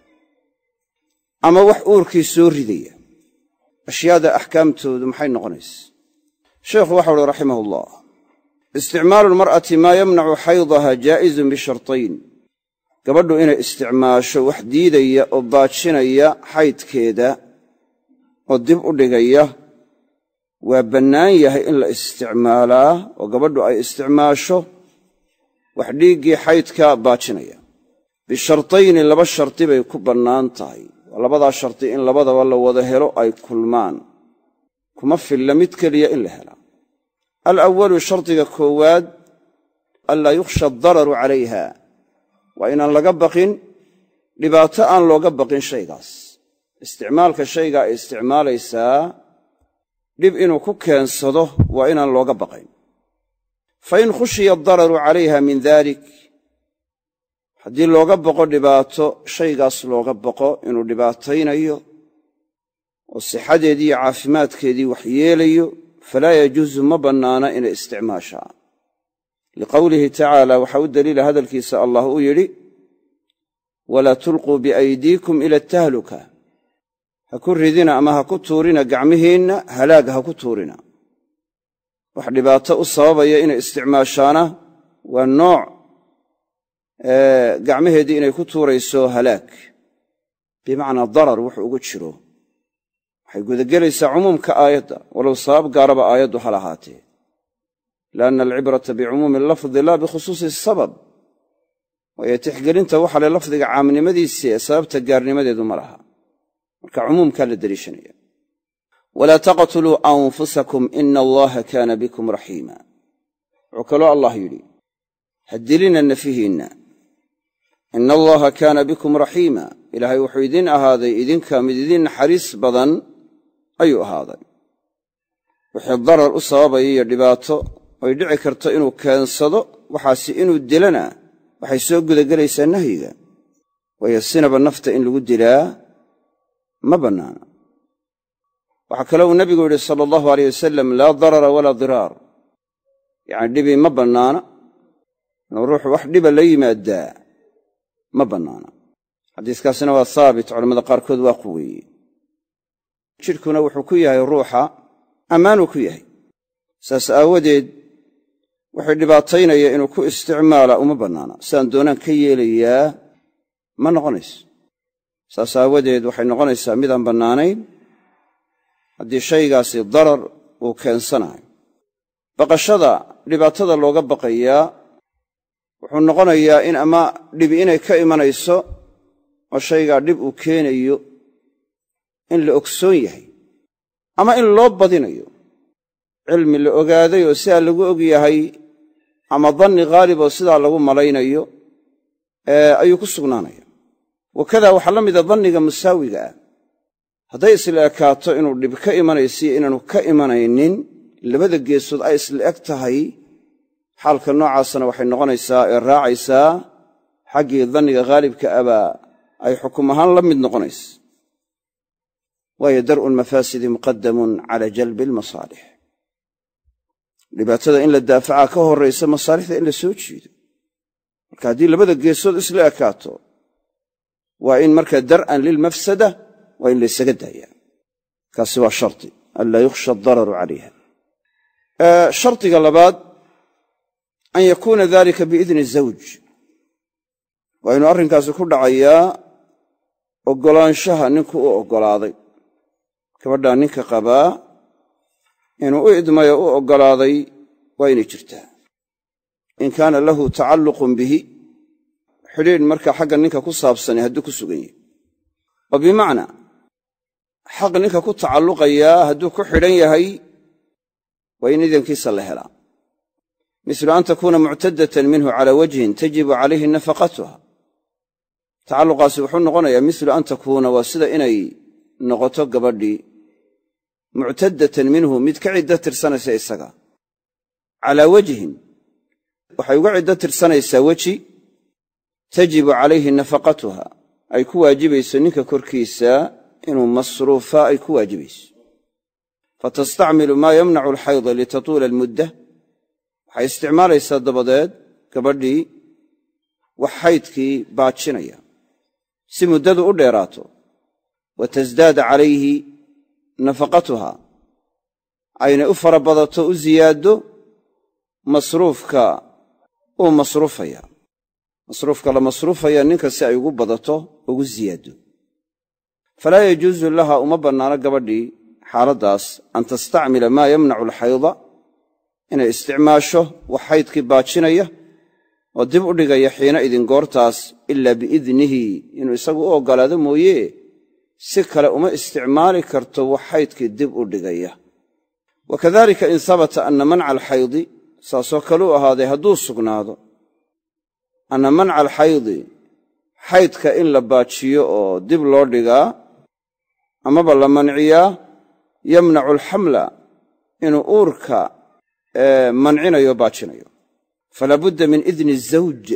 ama wax uurkii soo ridaya. Ashyaada axkaamtoodu maxay noqonaysa? Sheekhu waxau uhi raximah ullah isticmaalu lmar'ati maa yamnacu xaydaha jaa'izun bishartayn. Gabadhu inay isticmaasho wax diidaya oo baajinaya xaydkeeda oo dib u dhigaya waa bannaan yahay in la isticmaalaa oo gabadhu ay isticmaasho wax dhiiggii xaydka baajinaya. Bishartayni laba shardi bay ku bannaan tahay. Waa labadaa shardi in labadaba la wada helo ay kulmaan. Kuma filla mid keliya in la helaa alawalu shardiga koowaad anlaa yukhsha adararu calayha waa inaan laga baqin dhibaato aan looga baqin shaygaas isticmaalka shaygaa ay isticmaalaysaa dhib inuu ku keensado waa inaan looga baqayn fa in khushiya adararu calayha min dalik haddii looga baqo dhibaato shaygaas looga baqo inuu dhibaataynayo oo sixadeedii iyo caafimaadkeedii wax yeelayo falaa yajuusu ma bannaana inay isticmaashaa liqowlihi tacaala waxaa u daliila hadalkiisa allah uu yidhi walaa tulquu biaydiikum ila atahluka ha ku ridina ama ha ku tuurina gacmihiinna halaag ha ku tuurina wax dhibaato u sababaya inay isticmaashaana waa nooc gacmaheedii inay ku tuurayso halaag bimacnaa darar wuxuu ugu jiro waxay gudagelaysaa cumuumka aayadda walow sabab gaaraba aayaddu hal ahaatee lianna alcibrata bicumuumi lafdi laa bikhusuusi sabab. Waayo tixgelinta waxa le lafdiga caamnimadiisii ee sababta gaarnimadeedu ma laha. Marka cumuumkaa la deliishanaya walaa taqtuluu anfusakum ina allaha kaana bikum raxiima wuxuu kaloo allah yidhi ha dilina nafihiinna. Ina allaha kaana bikum raxiima ilaahay wuxuu idin ahaaday idinka mid idin naxariis badan ayuu ahaaday. Wixii darar u sababaya iyo dhibaato ay dhici karto inuu keensado waxaasi inuu dilana waxay soo gudagelaysaa nahyiga. Waayo sinaba nafta in lagu dilaa ma bannaana waxaa kaloo uu nebigu yidhi sala allahu aleyh wasalam laa darara walaa diraar. Yacni dhibi ma bannaana inuu ruuxu wax dhiba la yimaaddaa ma bannaana xadiiskaasina waa haabit culamada qaarkood waa quweeye jidhkuna wuxuu ku yahay ruuxa ammaanuu ku yahay. Saas aawadeed wuxuu dhibaataynaya inuu ku isticmaala uma bannaana. Sidaan doonaan ka yeelayaa ma noqonayso saas aawadeed waxay noqonaysaa midaan bannaanayn haddii shaygaasi darar uu keensanayo. Baqashada dhibaatada looga baqayaa wuxuu noqonayaa in ama dhibi inay ka imanayso oo shaygaa dhib uu keenayo in la ogsoon yahay ama in loo badinayo cilmi la ogaaday oo sidaa lagu og yahay ama danni khaalib oo sidaa lagu malaynayo ayuu ku sugnaanaya. Wakadaa waxaa la mida danniga musaawiga ah. Hadday isla ekaato inuu dhib ka imanaysiyo inaanu ka imanaynin labada geesood ay isla eg tahay xaalka noocaasana waxay noqonaysaa ee raacaysaa xaggii danniga khaalibka abaa ay xukum ahaan la mid noqonaysa waayo dar'u lmafaasidi muqadamun cala jalbi almasaalix dhibaatada in la daafacaa ka horraysa masaalixda in la soo jiido. Marka haddii labada geesood isla ekaato waa in marka dar'an lilmafsada waa in laysaga daayaa. Kaasi waa shardi anlaa yukhsha adararu calayha. Shardiga labaad an yakuuna dalika biidni zawj. Waa inuu arrinkaasi ku dhacayaa oggolaanshaha ninku u oggolaaday gabadhaa ninka qabaa inuu u idmayo u oggolaaday waa inay jirtaa. In kaana lahu tacalluqun bihi xidhiidh marka xagga ninka ku saabsani hadduu ku sugan yahay. Oo bimacnaa xaq ninka ku tacalluqayaa hadduu ku xidhan yahay waa in idankiisa la helaa. Mislu an takuuna muctadatan minhu cala wajhin tajibu calayhi nafaqatuha. Tacalluqaasi wuxuu noqonayaa mislu an takuuna waa sida inay noqoto gabadhii muctadatan minhu mid ka ciddo tirsanaysa isaga. Calaa wajhin waxay uga ciddo tirsanaysaa weji tajibu calayhi nafaqatuha ay ku waajibayso ninka korkiisa inuu masruufaa ay ku waajibayso. Fatastacmilu maa yamnacu alxayda litatuula almudda waxay isticmaalaysaa dabadeed gabadhii wax xaydkii baajinaya. Si muddadu u dheeraato wa tasdaada calayhi nafaqatuha aynay u fara badato u ziyaaddo masruufka uu masruufaya masruufka la masruufaya ninka si ay ugu badato ugu ziyaaddo falaa yajuusu laha uma bannaano gabadhii xaaladdaas an tastacmila maa yamnacu alxayda inay isticmaasho wax xaydkii baajinaya oo dib u dhigaya xiina idin goortaas ilaa biidnihi inuu isagu u oggolaado mooye si kale uma isticmaali karto wax xaydkii dib u dhigaya. Wa kadalika in habata anna manca alxaydi saasoo kaleu ahaaday hadduu sugnaado anna manca alxaydi xaydka in la baajiyo oo dib loo dhigaa amaba la manciyaa yamnacu alxamla inuu uurka mancinayo baajinayo. Falaa budda min idni zawj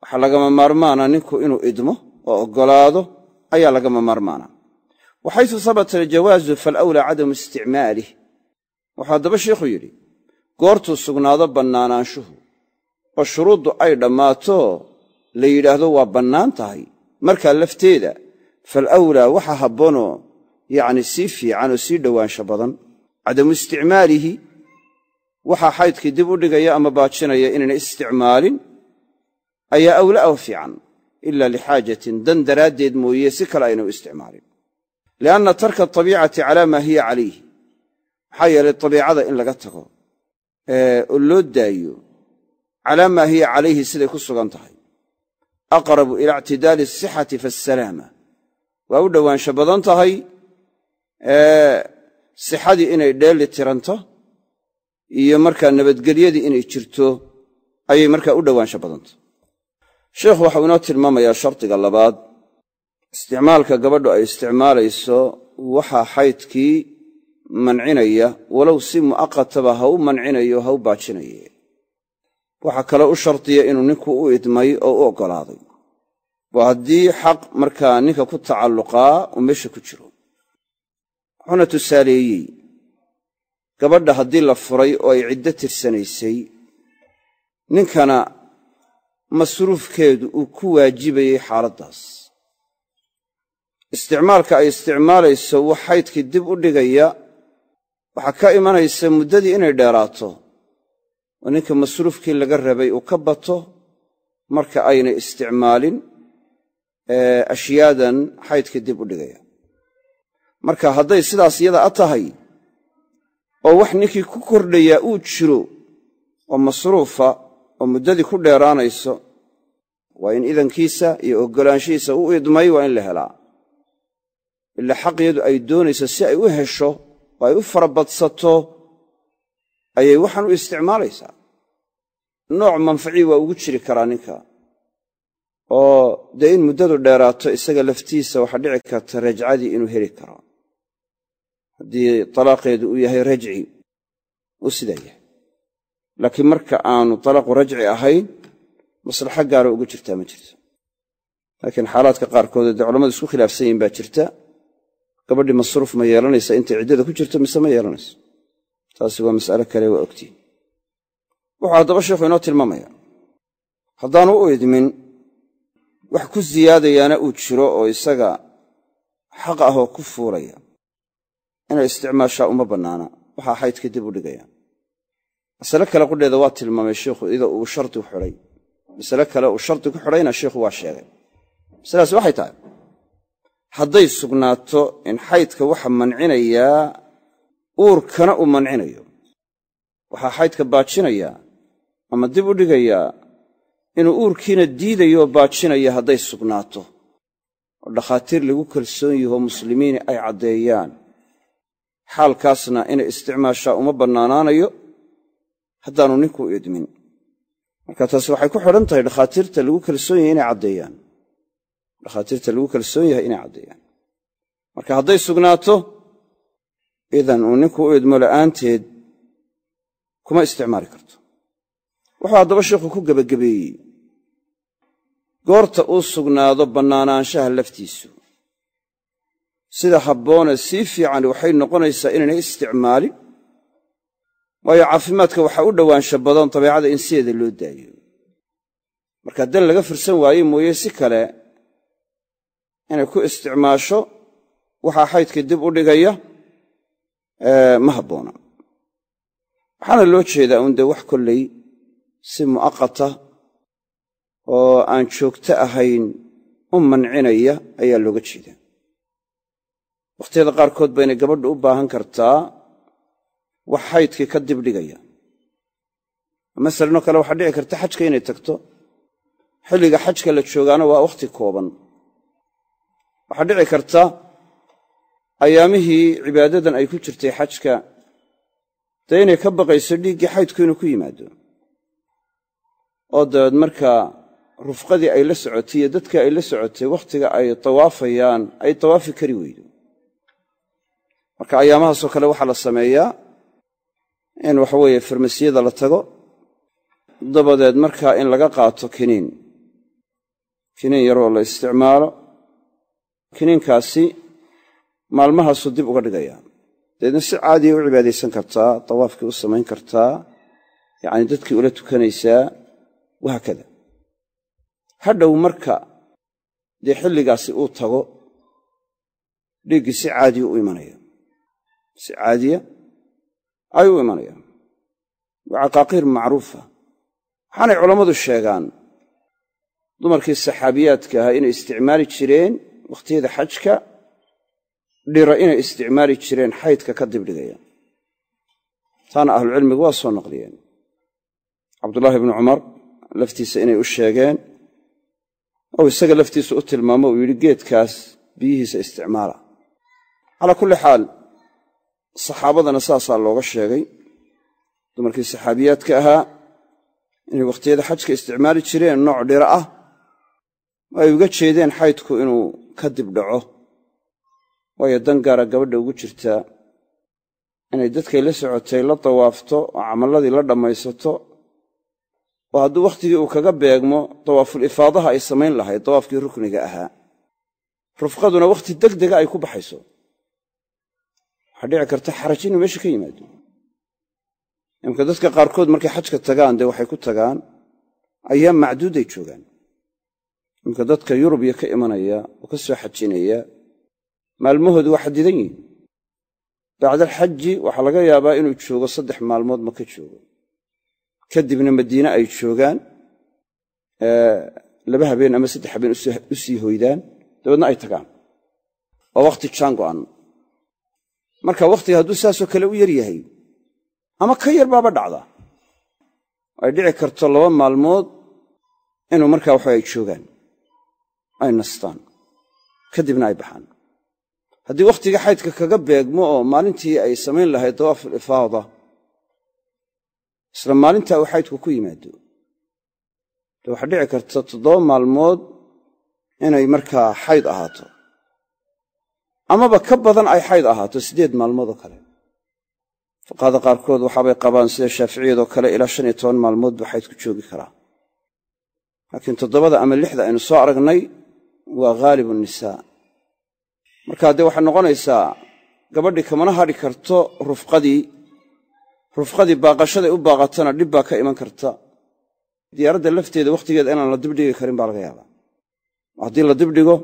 waxaa lagama maarmaana ninku inuu idmo oo oggolaado ayaa lagama maarmaana. Wa xaysu habata aljawaazu falawlaa cadamu isticmaalih wuxuu haddaba sheikhu yidhi goortuu sugnaado bannaanaanshuhu oo shuruuddu ay dhammaato la yidhaahdo waa bannaan tahay. Markaa lafteeda falawlaa waxa habboonoo yacni sii fiican oo sii dhowaansho badan. Cadamu isticmaalihi waxaa xaydkii dib u dhigaya ama baajinaya inayna isticmaalin ayaa awla aw fiican ila lixaajatin dan daraaddeed mooye si kale ayna u isticmaalin lianna tarka atabiicati calaa maa hiya calayh maxaa yeelay tabiicada in laga tago oo loo daayo calaa maa hiya calayhi siday ku sugan tahay aqrabu ila ictidaali asixati faasalaama waa u dhowaansho badan tahay sixadii inay dheelli tiranto iyo markaa nabadgelyadii inay jirto ayay markaa u dhowaansho badanta sheikhu waxau inoo tilmaamayaa shardiga labaad. Isticmaalka gabadhu ay isticmaalayso waxaa xaydkii mancinaya walow si mu'aqataba ha u mancinayo ha u baajinaye. Waxaa kale u shardiya inuu ninku u idmay oo u oggolaaday. Waa haddii xaq markaa ninka ku tacalluqaa uu meesha ku jiro. Wuxuuna tusaaleeyey gabadha haddii la furay oo ay ciddo tirsanaysay ninkana masruufkeedu uu ku waajibayey xaaladdaas. Isticmaalka ay isticmaalayso wax xaydkii dib u dhigaya waxaa ka imanaysa muddadii inay dheeraato oo ninka masruufkii laga rabay uu ka bato marka aynay isticmaalin ashyaadan xaydkii dib u dhigaya. Marka hadday sidaas yada a tahay oo wax ninkii ku kordhayaa uu jiro oo masruufa oo muddadii ku dheeraanayso waa in idankiisa iyo oggolaanshihiisa u idmay waa in la helaa. Ila xaqyadu ay doonayso si ay u hesho oo ay u farabadsato ayay waxaan u isticmaalaysaa. Nooc manfaci waa ugu jiri karaa ninka oo dee in muddadu dheeraato isaga laftiisa waxaa dhici karta rajcadii inuu heli karo. Haddii talaaqeedu uu yahay rajci uu sidaa yahay laakiin marka aanu talaaqu rajci ahayn maslaxo gaara uga jirtaa ma jirto. Laakiin xaalaadka qaarkood dee culamadu isku khilaafsan yihiin baa jirta. Gabadhii masruuf ma yeelanaysa intay ciddada ku jirto mise ma yeelanayso taasi waa mas'ale kale waa ogtiin. Wuxuu haddaba sheikhu inoo tilmaamaya haddaanu u idmin wax ku siyaadayaana uu jiro oo isaga xaq ahoo ku fuulaya. Inay isticmaashaa uma bannaana. Waxaa xaydka dib u dhigaya masale kale qudheeda waa tilmaamay sheikhu iyadoo uu shardi xidhay masale kale uu shardi ku xidhayna sheikhu waa sheegay. Masaladaasi waxay tahay hadday sugnaato in xaydka waxa mancinayaa uurkana uu mancinayo. Waxaa xaydka baajinayaa ama dib u dhigayaa inuu uurkiina diidayo oo baajinaya hadday sugnaato. Oo dhakhaatiir lagu kalsoon yahoo muslimiini ay caddeeyaan. Xaalkaasna inay isticmaashaa uma bannaanaanayo haddaanu ninku idmin marka taasi waxay ku xidhan tahay dhakhaatiirta lagu kalsoon yahay inay caddeeyaan dhakhaatiirta lagu kalsoon yahay inay caddeeyaan marka hadday sugnaato idan uu ninku u idmo la'aanteed kuma isticmaali karto. Wuxuu haddaba sheikhu ku gebagabeeyey goorta uu sugnaado bannaanaanshaha laftiisu. Sida habboone sii fiican waxay noqonaysaa inaynay isticmaalin waayo caafimaadka waxaa u dhowaansha badan dabeecada in sideeda loo daayo. Marka dan laga firsan waaye mooye si kale inay ku isticmaasho waxaa xaydkii dib u dhigaya ma habboona. Waxaana loo jeedaa uun dee wax kollay si mu'aqata oo aan joogto ahayn u mancinaya ayaa looga jeedaa. Wakhtiyada qaarkood baynay gabadhu u baahan kartaa wax xaydkii ka dib dhigaya. Masalanoo kale waxaa dhici karta xajka inay tagto. Xilliga xajka la joogaana waa wakhti kooban. Waxaa dhici karta ayaamihii cibaadadan ay ku jirtay xajka. Dee inay ka baqayso dhiiggii xaydku inuu ku yimaado. Oo dabeed markaa rufqadii ay la socotay iyo dadkii ay la socotay wakhtiga ay tawaafayaan ay tawaafi kari weydo. Marka ayaamahaasoo kale waxaa la sameeyaa in waxaweeye farmasiyada la tago dabadeed markaa in laga qaato kiniin. Kiniin yaroo la isticmaalo kiniinkaasi maalmahaasuu dib uga dhigayaa dabeedna si caadiya u cibaadaysan kartaa tawaafkii u samayn kartaa yacni dadkii ula tukanaysaa wahaakada hadhow marka dee xilligaasi uu tago dhiiggii si caadiya u imanaya. Si caadiya ayuu u imanaya. Waa caqaaqiir macruufa. Waxaanay culammadu sheegaan dumarkii saxaabiyaadka ahaa inay isticmaali jireen wakhtiyada xajka dhira inay isticmaali jireen xaydka ka dibdhigaya. Taana ahlucilmigu waa soo naqliyeen. Cabdullaahi ibnu cumar laftiisa inay u sheegeen ou isaga laftiisa u tilmaamo uu yidhi geedkaas biyihiisa isticmaala. Calaa kulli xaal saxaabadana saasaa looga sheegay. Dumarkii saxaabiyaadka ahaa inay wakhtiyada xajka isticmaali jireen nooc dhiro ah ay uga jeedeen xaydku inuu ka dibdhaco waayo dan gaara gabadha ugu jirtaa inay dadkay la socotay la dawaafto oo camalladii la dhammaysato oo hadduu wakhtigii uu kaga beegmo dawaaful ifaadaha ay samayn lahayd dawaafkii rukniga ahaa. Rufqaduna wakhti degdega ay ku baxayso waxaa dhici karta xaraj inuu meesha ka yimaado. Imka dadka qaarkood markay xajka tagaan dee waxay ku tagaan ayaam macduuday joogaan. Imka dadka yurubiya ka imanaya oo ka soo xajinaya maalmahoodu waa xadidan yihiin bacdaalxaji waxaa laga yaabaa inuu joogo saddex maalmood ma ka joogo. Kadibna madiine ay joogaan laba habeen ama saddex habeen u sii hoydaan dabeedna ay tagaan. Waa wakhti jaan go'an marka wakhtiga hadduu saasoo kale u yar yahay ama ka yar baaba dhacda ay dhici karto laba maalmood inuu markaa waxa ay joogaan ay nastaan kadibna ay baxaan. Haddii wakhtiga xaydka kaga beegmo oo maalintii ay samayn lahayd dawaaful ifaada isla maalintaa uu xaydku ku yimaado de waxaa dhici karta toddoba maalmood inay markaa xayd ahaato amaba ka badan ay xayd ahaato siddeed maalmood oo kale. Fuqahada qaarkood waxaabay qabaan sida shaaficiyadoo kale ilaa shan iyo toban maalmood buu xaydku joogi karaa. Laakiin toddobada ama lixda aynu soo aragnay waa ghaalibu nisaa. Markaa dee waxay noqonaysaa gabadhii kamana hadhi karto rufqadii rufqadii baaqashaday u baaqatana dhib baa ka iman karta. Diyaaradda lafteeda wakhtigeeda inaan la dibdhigi karin baa laga yaabaa. Haddii la dibdhigo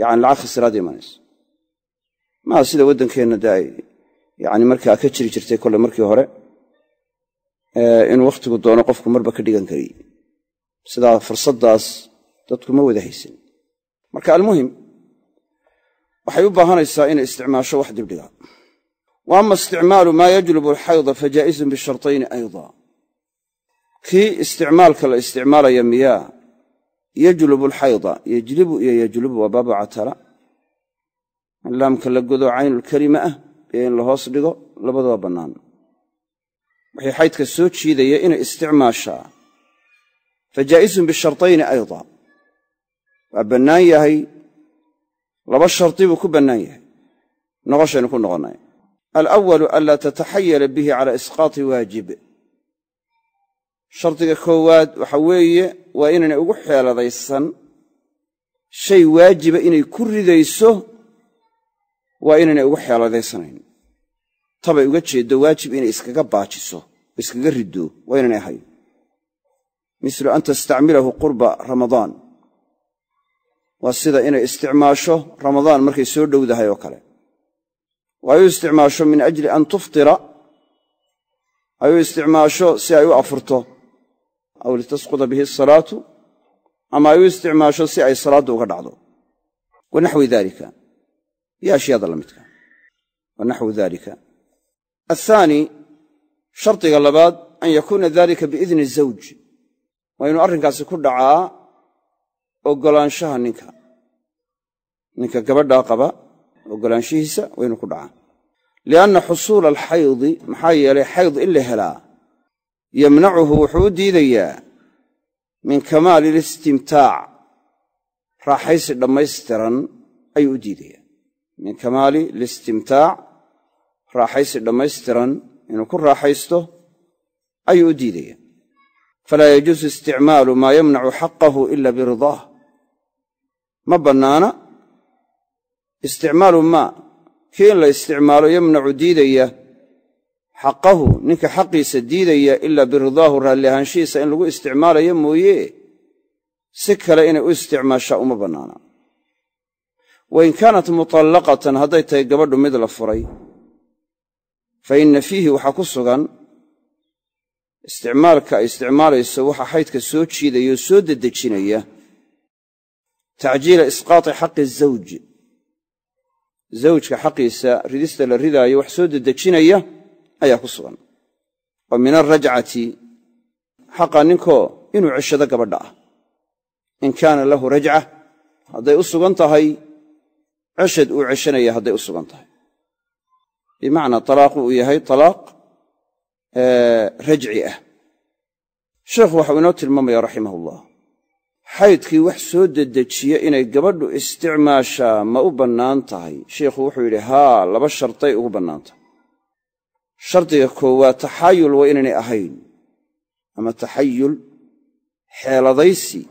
yacani lacag khasiraad imanayso maaha sida waddankeenna dee ay yacni markaa ka jiri jirtay kolle markii hore inuu wakhtigu doono qofku marba ka dhigan kari. Sidaa fursaddaas dadku ma wada haysan marka almuhim waxay u baahanaysaa inay isticmaasho wax dibdhiga. Wa ama isticmaalu maa yajlubu alxayda fa jaa'izun bishartayni ayda. Kii isticmaalka la isticmaalaya miyaa yajlubu alxayda yejlibu iyo yajlubu waa baabu catala in laamka la godo caynulkelima ah iyo in la hoos dhigo labadaba bannaan. Wixii xaydka soo jiidaya inay isticmaashaa. Fa jaa'izun bishartayni ayda. Waa bannaan yahay. Laba shardi buu ku bannaan yahay. Noqoshaynu ku noqonnay alawalu anlaa tataxayala bihi cala isqaati waajib. Shardiga koowaad waxa weeye waa inaynay ugu xeeladaysan shay waajiba inay ku ridayso waa inaynay ugu xeeladaysanayn tabay uga jeeddo waajib inay iskaga baajiso iskaga riddo waa inaynay ahayn mislu an tastacmilahu qurba ramadaan. Waa sida inay isticmaasho ramadaan markay soo dhowdahay oo kale. Oo ay u isticmaasho min ajli an tuftira. Ay u isticmaasho si ay u afurto. Aw litasquda bihi asalaatu ama ay u isticmaasho si ay salaaddu uga dhacdo. Wa naxwi dalika iyo ashyaada la midka. Wa naxwu dalika athaani shardiga labaad an yakuuna dalika biidni zawj. Waa inuu arrinkaasi ku dhacaa oggolaanshaha ninka. Ninka gabadhaa qaba oggolaanshihiisa waa inuu ku dhacaa. Lianna xusuula alxaydi maxaa yeelay xayd in la helaa yamnacuhu wuxuu u diidayaa min kamaali listimtaac raaxaysi dhammaystiran ayuu u diidayaa min kamaali listimtaac raaxaysi dhammaystiran inuu ku raaxaysto ayuu u diidaya. Falaa yajuusu isticmaalu maa yamnacu xaqahu ila biridaah ma bannaana isticmaalu maa kii in la isticmaalo yamnacu diidaya xaqahu ninka xaqiisa diidaya ilaa biridaahu raalli ahaanshihiisa in lagu isticmaalayo mooye si kale inay u isticmaashaa uma bannaana wain kaanat mutallaqatan hadday tahay gabadhu mid la furay fa inna fiihi waxaa ku sugan isticmaalka ay isticmaalayso waxa xaydka soo jiidaya oo soo dedejinaya tacjiila isqaati xaqi zawj zawjka xaqiisa ridista la ridaayo wax soo dedejinaya ayaa ku sugan. Oo min alrajcati xaqa ninkoo inuu ceshado gabadha ah. In kaana lahu rajca hadday u sugan tahay ceshad uu ceshanaya hadday u sugan tahay. Bimacnaa talaaqu uu yahay talaaq rajci ah. Sheekhu waxau inoo tilmaamaya raximah ullah xaydkii wax soo dedejiya inay gabadhu isticmaashaa ma u bannaan tahay. Sheikhu wuxuu yidhi haa laba sharday ugu bannaan tahay. Shardiga koowaad taxaayul waa inaynay ahayn. Ama taxayul xeeladaysi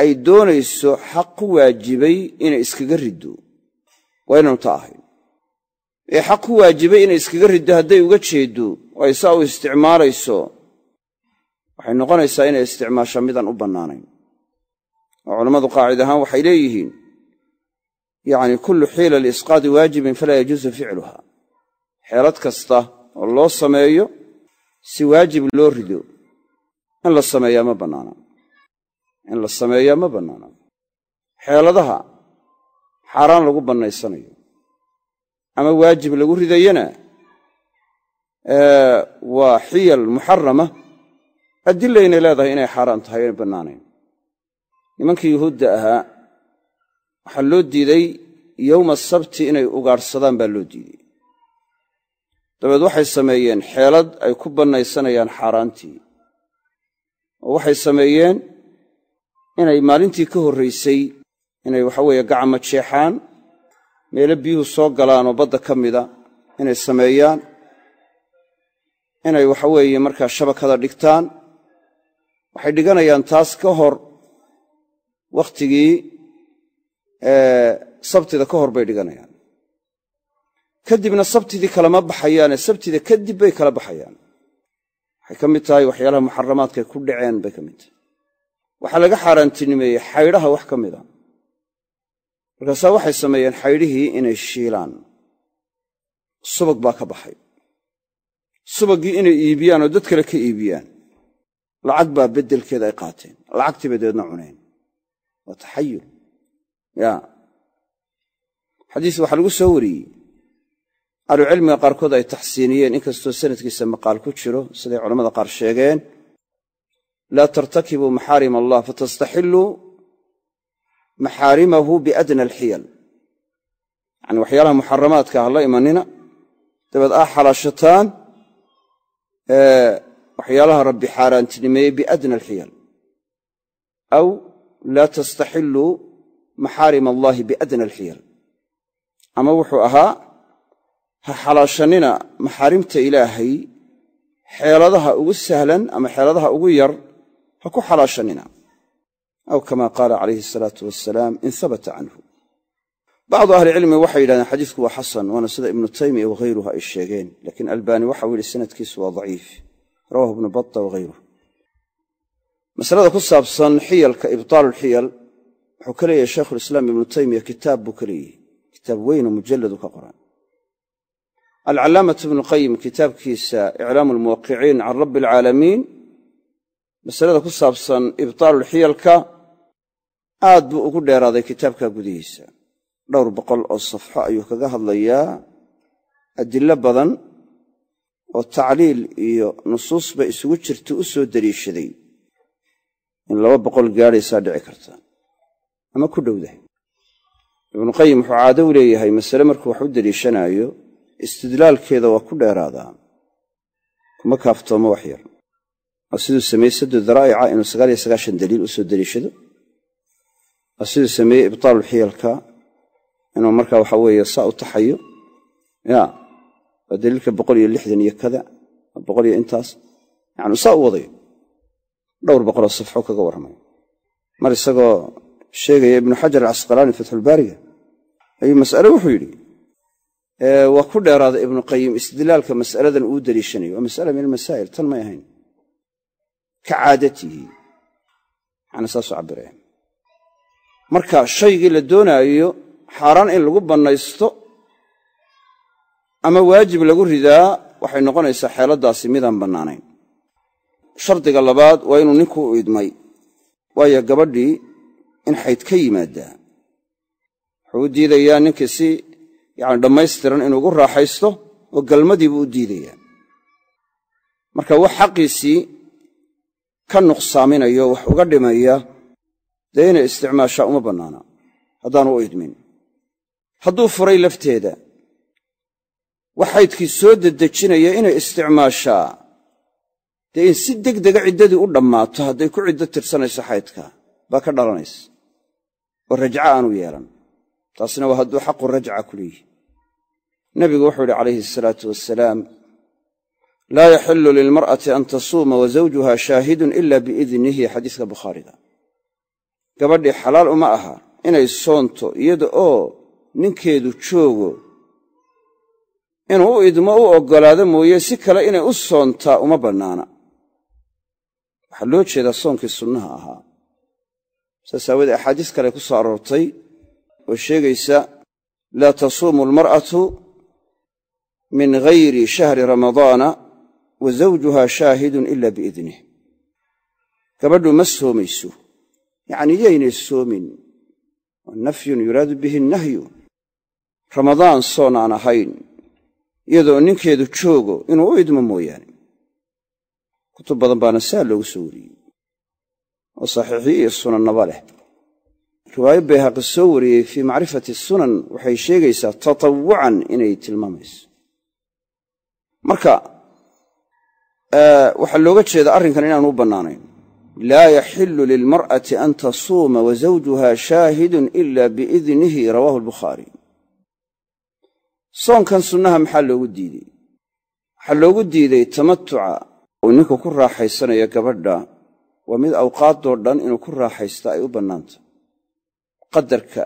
ay doonayso xaq ku waajibay inay iskaga riddo. Waa inaanu ta ahayn ee xaq ku waajibay inay iskaga riddo hadday uga jeeddo ay saa u isticmaalayso waxay noqonaysaa inay isticmaasha midaan u bannaanayn. Oo culammadu qaacid ahaan waxay leeyihiin yacni kullu xiila liisqaadi waajibin falaa yajuusu ficluha xeelad kasta oo loo sameeyo si waajib loo rido in la sameeyaa ma bannaana in la sameeyaa ma bannaana xeeladaha xaaraan lagu bannaysanayo ama waajib lagu ridayana waa xiyal muxarama adilaynay leedahay inay xaaraan tahay inay bannaanayn. Nimankii yuhuudda ahaa waxaa loo diiday yowma sabti inay ugaadhsadaan baa loo diiday. Dabeed waxay sameeyeen xeelad ay ku bannaysanayaan xaaraantii oo waxay sameeyeen inay maalintii ka horraysay inay waxaweeye gacama jeexaan meelo biyuhu soo galaan oo badda ka mida inay sameeyaan inay waxaweeye markaa shabakada dhigtaan waxay dhiganayaan taas ka hor wakhtigii sabtida ka hor bay dhiganayaan. Kadibna sabtidii kalama baxayaane sabtida kadib bay kala baxayaan. Waxay ka mid tahay waxyaalaha muxaramaadkay ku dhaceen bay ka mid tahay waxaa laga xaaraantinimeeyey xaydhaha wax ka mida. Markaasaa waxay sameeyeen xaydhihii inay shiilaan. Subag baa ka baxay. Subaggii inay iibiyaan oo dad kale ka iibiyaan. Lacag baa beddelkeeda ay qaateen. Lacagtii bay dabeedna cuneen. Waa taxayul. Ya. Xadiis waxaa lagu soo wariyey. Ahlucilmiga qaarkood ay taxsiiniyeen. Inkastoo sanadkiisa maqaal ku jiro siday culamada qaar sheegeen laa tartakibuu maxaarim allah fatastaxilluu maxaarimahu biadna alxiyal yacani waxyaalaha muxaramaadka ha la imanina dabeed aa xalaashataan waxyaalaha rabbi xaaraantinimeeyey biadna alxiyal aw laa tastaxilluu maxaarim allaahi biadna alxiyal ama wuxuu ahaa ha xalaashanina maxaarimta ilaahay xeeladaha ugu sahlan ama xeeladaha ugu yar ha ku xalaashanina. Aw kama qaala calayhi asalaatu wasalaam in habata canhu bacdu ahlicilmi waxay yidhahdeen xadiisku waa xasan waana sida ibnu taymiya waghayruhu ay sheegeen laakiin albaani waxau yidhi sanadkiisu waa daciif. Rawahu ibnu bata waghayruh masalada ku saabsan xiyalka ibtaalu lxiyal wuxuu ka leeyahay shaykhulislaam ibnu taymiya kitaab buu ka leeyahy kitaab weynoo mujalladu ka qoran. Alcallaamatu ibnuqayim kitaabkiisa iclaamu lmuwaqiciin can rabbi alcaalamiin masalada ku saabsan ibtaalulxiyalka aad buu ugu dheeraaday kitaabka gudihiisa. Dhowr boqol oo safxo ayuu kaga hadlayaa. Adillo badan oo tacliil iyo nusuusba isugu jirta u soo deliishaday in laba boqol gaadhaysaa dhici karta. Ama ku dhowdahay ibnuqayim wuxuu caado u leeyahay masale markuu wax u deliishanaayo istidlaalkeeda waa ku dheeraadaa. Kuma kaaftoomo wax yar siduu sameeyey saddu daraa'ica inuu sagaal iyo sagaashan daliil u soo deliishado waa siduu sameeyey ibtaalulxiyalka inuu markaa waxa weeye saa u taxayo. Ya daliilka boqol iyo lixdan iyo kada boqol iyo intaas. Yacni saa u wadayo dhowr boqoloo safxo kaga warramay. Mar isagoo sheegaya ibnu xajar alcasqalaani fatxulbaariga ayuu mas'ale wuxuu yidhi waa ku dheeraada ibnuqayim istidlaalka mas'aladan uu deliishanayo waa mas'ala min almasaa'il tan may ahayn ka caadatihi macna saasuu cabiraya marka shaygii la doonaayo xaaraan in lagu bannaysto ama waajib lagu ridaa waxay noqonaysaa xeeladdaasi midaan bannaanayn shardiga labaad waa inuu ninku u idmay waayo gabadhii in xayd ka yimaaddaa wuxuu u diidayaa ninkii si yacni dhammaystiran inuu ugu raaxaysto oo galmadii u diidayaa marka wax xaqiisii ka nuqsaaminayo wax uga dhimaya dee inay isticmaashaa uma bannaana. Haddaanu u idmin. Hadduu furay lafteeda wax xaydkii soo dedejinaya inay isticmaashaa dee in si degdega ciddadii u dhammaato hadday ku ciddo tirsanayso xaydka baa ka dhalanaysa. Oo rajca aanu yeelan. Taasina waa hadduu xaqu rajca ku leeyihi nebigu wuxuu yidhi calayhi asalaatu wasalaam laa yaxillu lilmar'ati an tasuuma wa zawjuha shaahidun ila biidnihi xadiiska bukhaariga gabadhii xalaal uma aha inay soonto iyada oo ninkeedu joogo. Inuu u idmo u oggolaado mooye si kale inay u soontaa uma bannaana. Waxaa loo jeedaa soonkii sunnaha ahaa. Saas aawoodee axaadiis kale ku soo aroortay oo sheegaysa laa tasuumu almar'atu min ghayri shahri ramadaana wa zawjuha shaahidun ila biidnih gabadhu ma soomayso. Yacnii yaynay soomin. Nafyun yuraadu bihi nahyu. Ramadaan soon aan ahayn. Iyadoo ninkeedu joogo inuu u idmo mooyaane. Kutub badan baana saa loogu soo wariyey. Oo saxiixiyo iyo sunannaba leh. Riwaayo bayhaqi soo wariyey fii macrifati sunan waxay sheegaysaa tatawucan inay tilmaamayso. Marka waxaa looga jeedaa arrinkan inaanu u bannaanayn. Laa yaxillu lilmar'ati an tasuuma wa zawjuha shaahidun ila biidnihi rawaahu albukhaari. Soonkan sunnaha maxaa loogu diidey? Waxaa loogu diiday tamatuca uu ninku ku raaxaysanayo gabadha. Waa mid awqaaddoo dhan inuu ku raaxaysta ay u bannaanta. Qadarka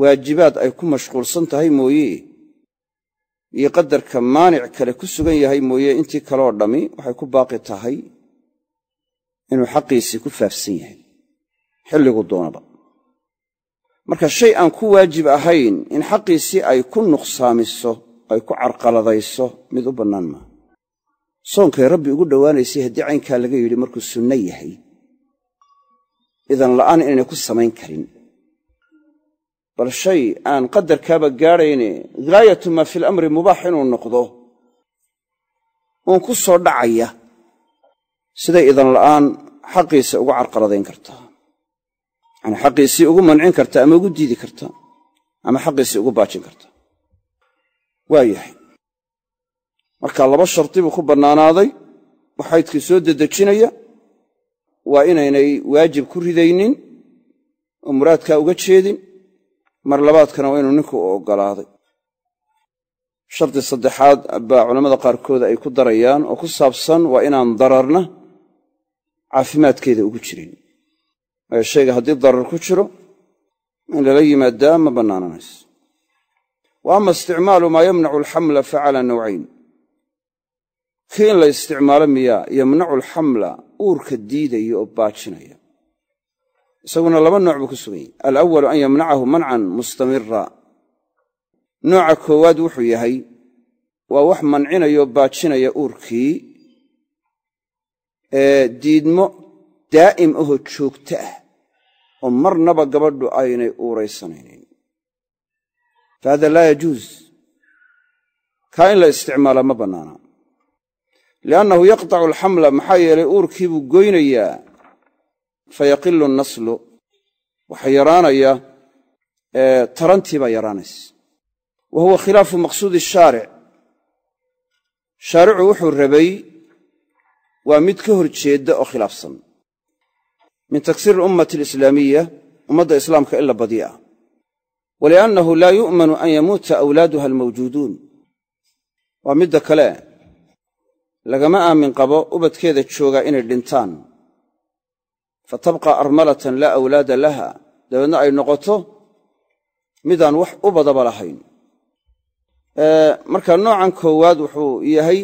waajibaad ay ku mashquulsan tahay mooye iyo qadarka maanic kale ku sugan yahay mooye intii kaleoo dhammi waxay ku baaqi tahay inuu xaqiisii ku faafsan yahay. Xilligu doonaba. Marka shay aan ku waajib ahayn in xaqiisii ay ku nuqsaamiso ay ku carqaladayso mid u bannaan maaha soonkay rabbi ugu dhowaanaysay haddii caynkaa laga yidhi markuu sunno yahay idan la'aan inaynay ku samayn karin bal shay aan qadarkaaba gaadhayne gaayatu maa fil amri mubaax inuu noqdo. Uun ku soo dhacaya. Siday idan la'aan xaqiisa ugu carqaladayn kartaa yani xaqiisii ugu mancin karta ama ugu diidi karta ama xaqiisii ugu baajin karta. Waa yahay. Marka laba shardi buu ku bannaanaaday oo xaydkii soo dedejinaya waa inaynay waajib ku ridaynin oo muraadkaa uga jeedin mar labaadkana waa inuu ninku u oggolaaday shardi saddexaad baa culammada qaarkood ay ku darayaan oo ku saabsan waa inaan dararna caafimaadkeeda ugu jirin. Waayo shayga haddii darar ku jiro in lala yimaadaa ma bannaananayso wa ama isticmaalu maa yamnacu alxamla fa calaa nawcayn. Kii in la isticmaalo miyaa yamnacu alxamla uurka diidaya oo baajinaya isaguna laba nooc buu ku sugan yahy alawalu an yamnacahu mancan mustamira. Nooca koowaad wuxuu yahay waa wax mancinaya oo baajinaya uurkii ee diidmo daa'im ahoo joogto ah oo marnaba gabadhu aynay uuraysanaynin fa hada laa yajuuz. Kaa in la isticmaalaa ma bannaana. Liannahu yaqtacu alxamla maxaa yeelay uurkii buu goynayaa fayaqilu annaslu waxaa yaraanaya tarantii baa yaraanaysa. Wa huwa khilaafu maqsuudi shaaric. Shaaricu wuxuu rabay waa mid ka hor jeedda oo khilaafsan. Min taksiir alummati alislaamiya ummadda islaamka in la badiya ah waliannahu laa yu'manu an yamuuta awlaaduha almawjuuduun. Waa midda kale. Lagama aamin qabo ubadkeeda joogaa inay dhintaan fa tabqa armalatan laa awlaada laha. Dabeedna ay noqoto midaan wax u badaba lahayn. Marka noocan koowaad wuxuu yahay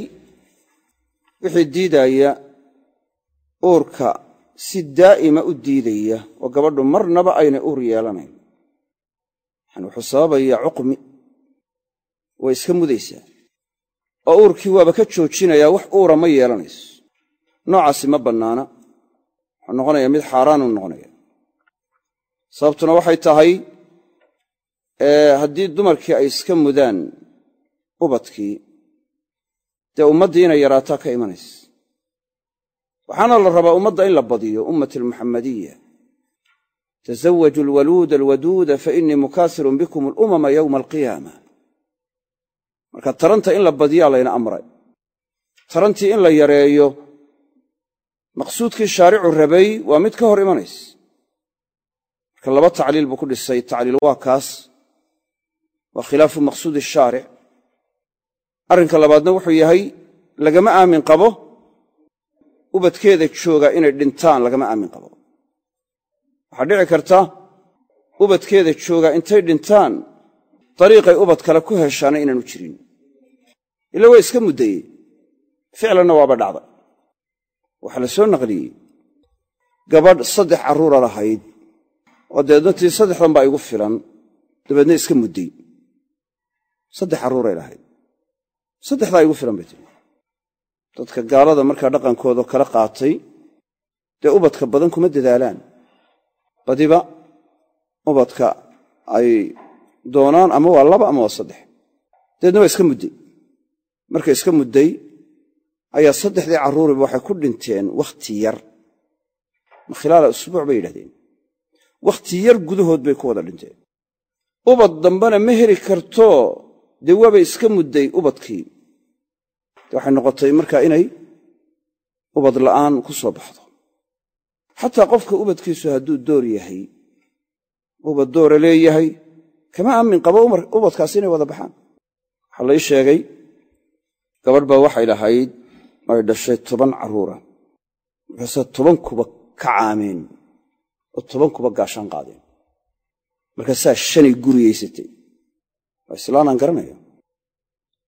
wixii diidaaya uurka si daa'ima u diidaya oo gabadhu marnaba aynay uur yeelanayn. Yani wuxuu sababayaa cuqmi way iska mudaysaa. Oo uurkii waaba ka joojinayaa wax uura ma yeelanayso. Noocaasi ma bannaana wuxuu noqonayaa mid xaaraanuu noqonaya sababtuna waxay tahay haddii dumarkii ay iska mudaan ubadkii dee ummaddii inay yaraataa ka imanaysa. Waxaana la rabaa ummadda in la badiyo ummati almuxammadiya tasawaju alwaluuda alwaduuda fa innii mukaasirun bikum alumama yowma alqiyaama. Marka taranta in la badiyaa layna amray. Tarantii in la yareeyo maqsuudkii shaaricu rabay waa mid ka hor imanaysa. Marka laba tacliil buu ku dhisay tacliil waa kaas. Waa khilaafu maqsuudi shaaric. Arrinka labaadna wuxuu yahay lagama aamin qabo ubadkeeda jooga inay dhintaan lagama aamin qabo. Waxaa dhici karta ubadkeeda jooga intay dhintaan dariiqay ubad kale ku heshaana inaanu jirin. Ila waa iska muddayey ficlanna waaba dhacday waxaa la soo naqliyey. Gabadh saddex carruura lahayd oo deednatii saddexdan baa igu filan dabeedna iska mudday. Saddex carruuray lahayd. Saddexdaa igu filan bay tiri dadka gaalada markaa dhaqankooda kala qaatay dee ubadka badan kuma dadaalaan. Badiba ubadka ay doonaan ama waa laba ama waa saddex. Dabeedna waa iska mudday. Markay iska mudday ayaa saddexdii carruuriba waxay ku dhinteen wakhti yar. Ma khilaala usbuuc bay yidhahdeen. Wakhti yar gudahood bay ku wada dhinteen. Ubad dambena ma heli karto dee waabay iska mudday ubadkii. Waxay noqotay markaa inay ubad la'aan ku soo baxdo. Xataa qofka ubadkiisu hadduu door yahay ubad doora leeyahay kama aamin qabo ubadkaas inay wada baxaan. Waxaa lai sheegay gabadh baa waxay lahayd ay dhashay toban carruura markaase toban kuba ka caameen oo toban kuba gaashaan qaadeen. Markaasaa shanay guriyaysatay waa islaanaan garanaya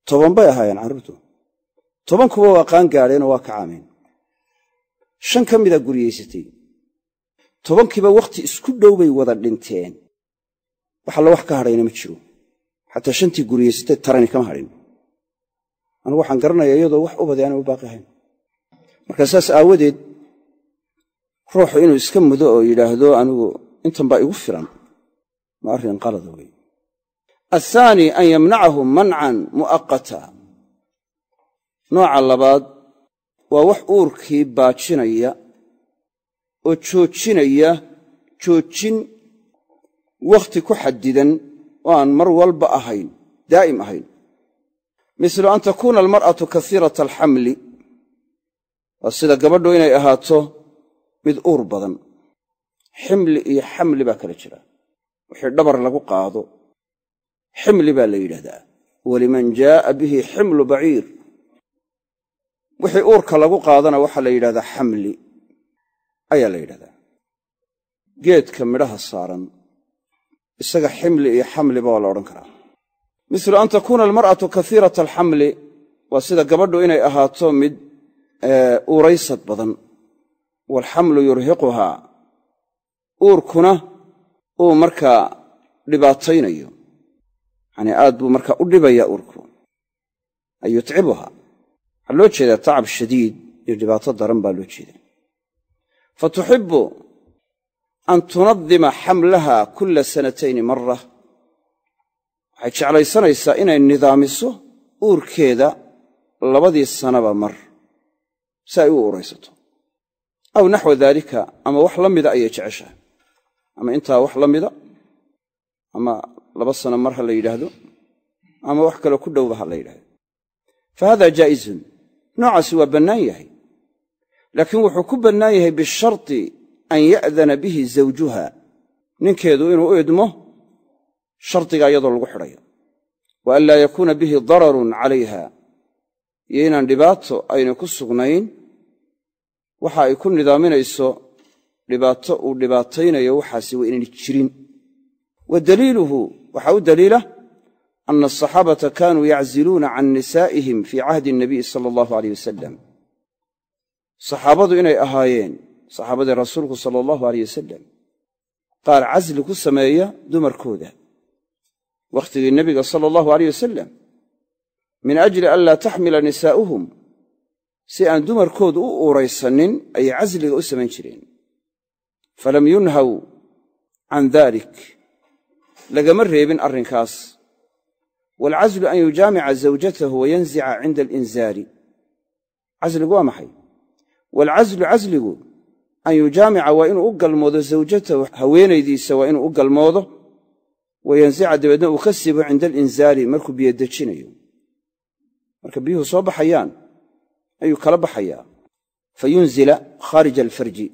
toban bay ahaayeen carruurtu toban kuba waa qaan gaadheenoo waa ka caameen. Shan ka midaa guriyaysatay tobankiiba wakhti isku dhow bay wada dhinteen. Wax alla wax ka hadhayna ma jiro. Xataa shantii guriyaysatay tarani kama hadhin anugu waxaan garanaya iyadoo wax ubadi aanay u baaqi ahayn. Markaa saas aawadeed ruuxu inuu iska mudo oo yidhaahdo anigu intan baa igu filan. Ma arrin qalada wey athaani an yamnacahu mancan mu'aqata. Nooca labaad waa wax uurkii baajinaya oo joojinaya joojin wakhti ku xadidan oo aan mar walba ahayn daa'im ahayn mislu an takuuna almar'atu kasiirata alxamli. Waa sida gabadhu inay ahaato mid uur badan. Ximli iyo xamli baa kala jira. Wixii dhabar lagu qaado. Ximli baa la yidhahdaa. Waliman jaa'a bihi ximlu baciir. Wixii uurka lagu qaadana waxaa la yidhahdaa xamli. Ayaa la yidhahdaa. Geedka midhaha saaran isaga ximli iyo xamliba waa la odhan karaa mislu an takuuna almar'atu kasiirata alxamli waa sida gabadhu inay ahaato mid uuraysad badan. Waalxamlu yurhiquhaa uurkuna uu markaa dhibaataynayo. Yacanii aad buu markaa u dhibayaa uurku. Ay yutcibuhaa waxaa loo jeedaa tacab shadiid iyo dhibaato daran baa loo jeeda fa tuxibbu an tunadima xamlaha kulla sanatayni mara waxay jeclaysanaysaa inay nidaamiso uurkeeda labadii sanaba mar si ay u uuraysato. Aw naxwa daalika ama wax la mida ayay jeceshahay. Ama intaa wax la mida ama laba sano mar ha la yidhaahdo ama wax kaloo ku dhowba ha la yidhahdo fa hada jaa'izun. Noocaasi waa bannaan yahay. Laakiin wuxuu ku bannaan yahay bisharti an ya'dana bihi zawjuha. Ninkeedu inuu u idmo shardiga iyadoo lagu xidhayo. Wa an laa yakuuna bihi dararun calayha. Iyo inaan dhibaato ayna ku sugnayn waxa ay ku nidaaminayso dhibaato uu dhibaataynayo waxaasi waa inayna jirin. Wa daliiluhu waxaa u daliila ana asaxaabata kaanuu yacziluuna can nisaa'ihim fii cahdi nabiyi sala allahu aleyh wasalam saxaabadu inay ahaayeen saxaabadii rasuulku sala allahu aleyh wasalam qaar casli ku sameeya dumarkooda wakhtigii nebiga sala allahu aleyh wasalam min ajli an laa taxmila nisaa'uhum si aan dumarkoodu u uuraysanin ayay casliga u samayn jireen. Falam yunhaw can dalik lagama reebin arrinkaas. Waalcaslu an yujaamica zawjatahu wayanzica cinda alinzaali casligu waa maxay? Waalcaslu casligu an yujaamica waa inuu u galmoodo zawjatahu haweenaydiisa waa inuu u galmoodo wayanzica dabeedna uu ka sibo cinda alinzaali markuu biyo dejinayo. Marka biyuhu soo baxayaan ayuu kala baxayaa. Fa yunzila khaarija alfarji.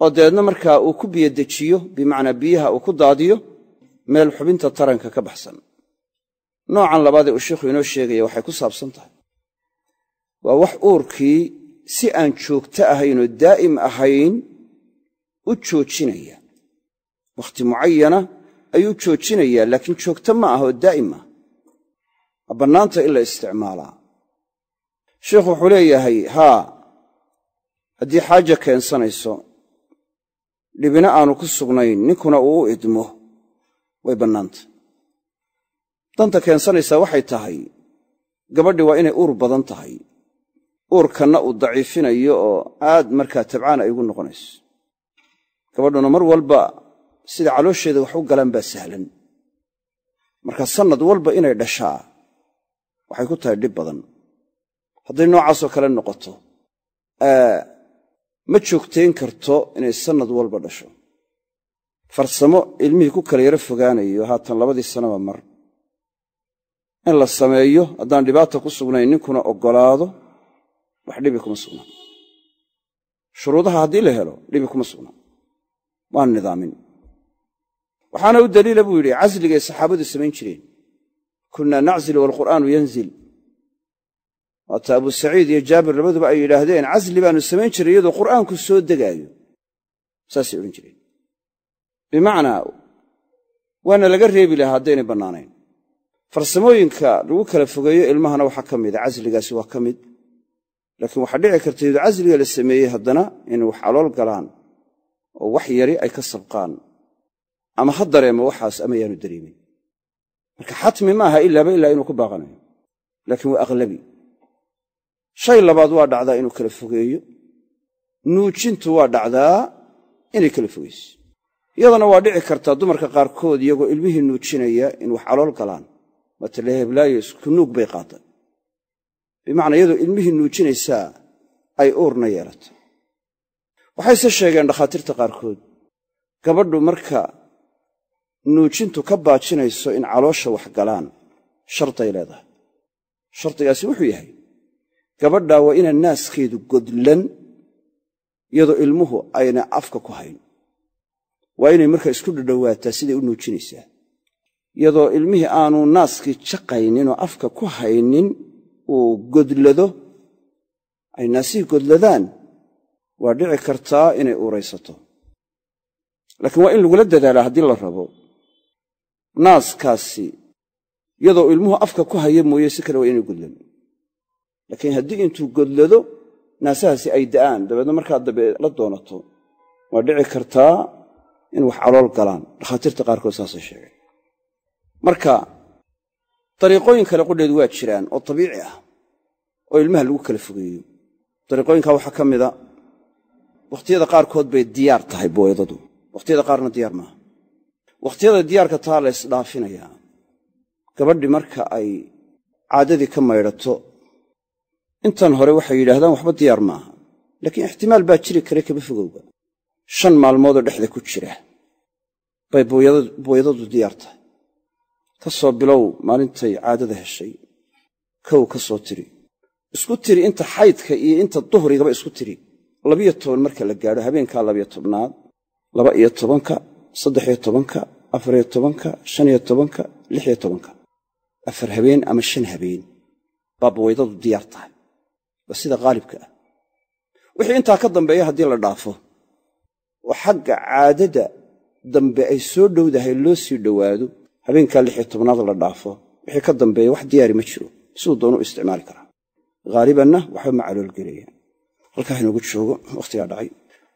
Oo dabeedna markaa uu ku biyo dejiyo bimacnaa biyaha uu ku daadiyo meel xubinta taranka ka baxsan. Noocan labaadee uu sheikhu inoo sheegaya waxay ku saabsan tahay. Waa wax uurkii si aan joogto ahaynoo daa'im ahayn u joojinaya. Wakhti mucayana ayuu joojinayaa laakiin joogto ma aha oo daa'im ah ma bannaanta in la isticmaalaa sheikhu wuxuu leeyahay haa haddii xaaja keensanayso dhibina aanu ku sugnayn ninkuna uu u idmo. Way bannaanta. Danta keensanaysaa waxay tahay gabadhi waa inay uur badan tahay. Uurkanna uu daciifinayo oo aad markaa tabcaan ay ugu noqonayso. Gabadhuna mar walba sida caloosheeda wax u galaan baa sahlan. Marka sannad walba inay dhashaa waxay ku tahay dhib badan. Hadday noocaasoo kale noqoto ma joogtayn karto inay sannad walba dhasho. Farsamo ilmihii ku kala yaro fogaanayo haatan labadii sanaba mar. In la sameeyo haddaan dhibaata ku sugnayn ninkuna oggolaado wax dhibi kuma sugnaa shuruudaha haddii la helo dhibi kuma sugnaa waan nidaamin waxaana u daliila buu yidhi casligay saxaabadu samayn jireen. Kunnaa naczilu waalqur'aanu yanzil. Waata abu saciid iyo jaabir labaduba ay yidhaahdeen casli baanu samayn jiray iyadoo qur'aanku soo degaayo. Saasay odhan jireen. Bimacnaa waana laga reebi lahaa haddaynay bannaanayn. Farsamooyinka lagu kala fogeeyo ilmahana waxaa ka mida casligaasi waa ka mid. Laakiin waxaa dhici karta iyadoo casliga la sameeyey haddana inay wax alool galaan oo wax yari ay ka sabqaan ama ha dareemo waxaas ama yaanu dareemin. Marka xatmi maaha ilaaba ilaa inuu ku baaqanayo. Laakiin waa aqlabi. Shay labaad waa dhacdaa inuu kala fogeeyo. Nuujintu waa dhacdaa inay kala fogeyso iyadana waa dhici kartaa dumarka qaarkood iyagoo ilmihii nuujinaya in wax alool galaan. Waata la isku nuug bay qaada bimacnaa iyadoo ilmihii nuujinaysaa ay uurna yeelato. Waxayse sheegeen dhakhaatiirta qaarkood. Gabadhu marka nuujintu ka baajinayso in caloosha wax galaan sharday leedahay. Shardigaasi wuxuu yahay gabadhaa waa inaan naaskeedu godlan iyadoo ilmuhu ayna afka ku hayn. Waa inay markaa isku dhadhowaataa siday u nuujinaysaa. Iyadoo ilmihii aanu naaskii jaqayninoo afka ku haynin uu godlado ay naasihii godladaan waa dhici kartaa inay uuraysato. Laakiin waa in lagula dadaalaa haddii la rabo naaskaasi iyadoo ilmuhu afka ku haya mooye si kale waa inay godlan laakiin haddii intuu godlado naasahaasi ay da'aan. Dabeedna markaa dambe la doonato waa dhici kartaa in wax calool galaan. Dhakhaatiirta qaarkood saasay sheegeen. Marka dariiqooyin kale qudheedu waa jiraan oo dabiici ah oo ilmaha lagu kala fogeeyo. Dariiqooyinkaa waxaa ka mida wakhtiyada qaarkood bay diyaar tahay booydadu wakhtiyada qaarna diyaar maaha wakhtiyada diyaarka taa la ysdhaafinayaa gabadhi marka ay caadadii ka maydhato intan hore waxay yidhaahdaan waxba diyaar maaha. Laakiin ixtimaal baa jiri kare kama fogowba shan maalmoodoo dhexda ku jira. Bay booydadu diyaar tahay. Ka soo bilow maalintay caadada heshay. Kow ka soo tiri. Isku tiri inta xaydka iyo inta duhrigaba isku tiri. Labiyo toban marka la gaadho habeenkaa labiyo tobnaad laba iyo tobanka saddexiyo tobanka afariyo tobanka shaniyo tobanka lixiyo tobanka. Afar habeen ama shan habeen. Baa booydadu diyaar tahay. Waa sida qaalibka ah. Wixii intaa ka dambeeya haddii la dhaafo oo xagga caadada dambe ay soo dhowdahay loo sii dhowaado habeenkaa lixiyo tobnaad la dhaafo wixii ka dambeeya wax diyaari ma jiro. Siduu doonu u isticmaali karaa. Haalibanna waxba ma caloolgelaya halkaa inoogu joogo wakhtigaa dhacay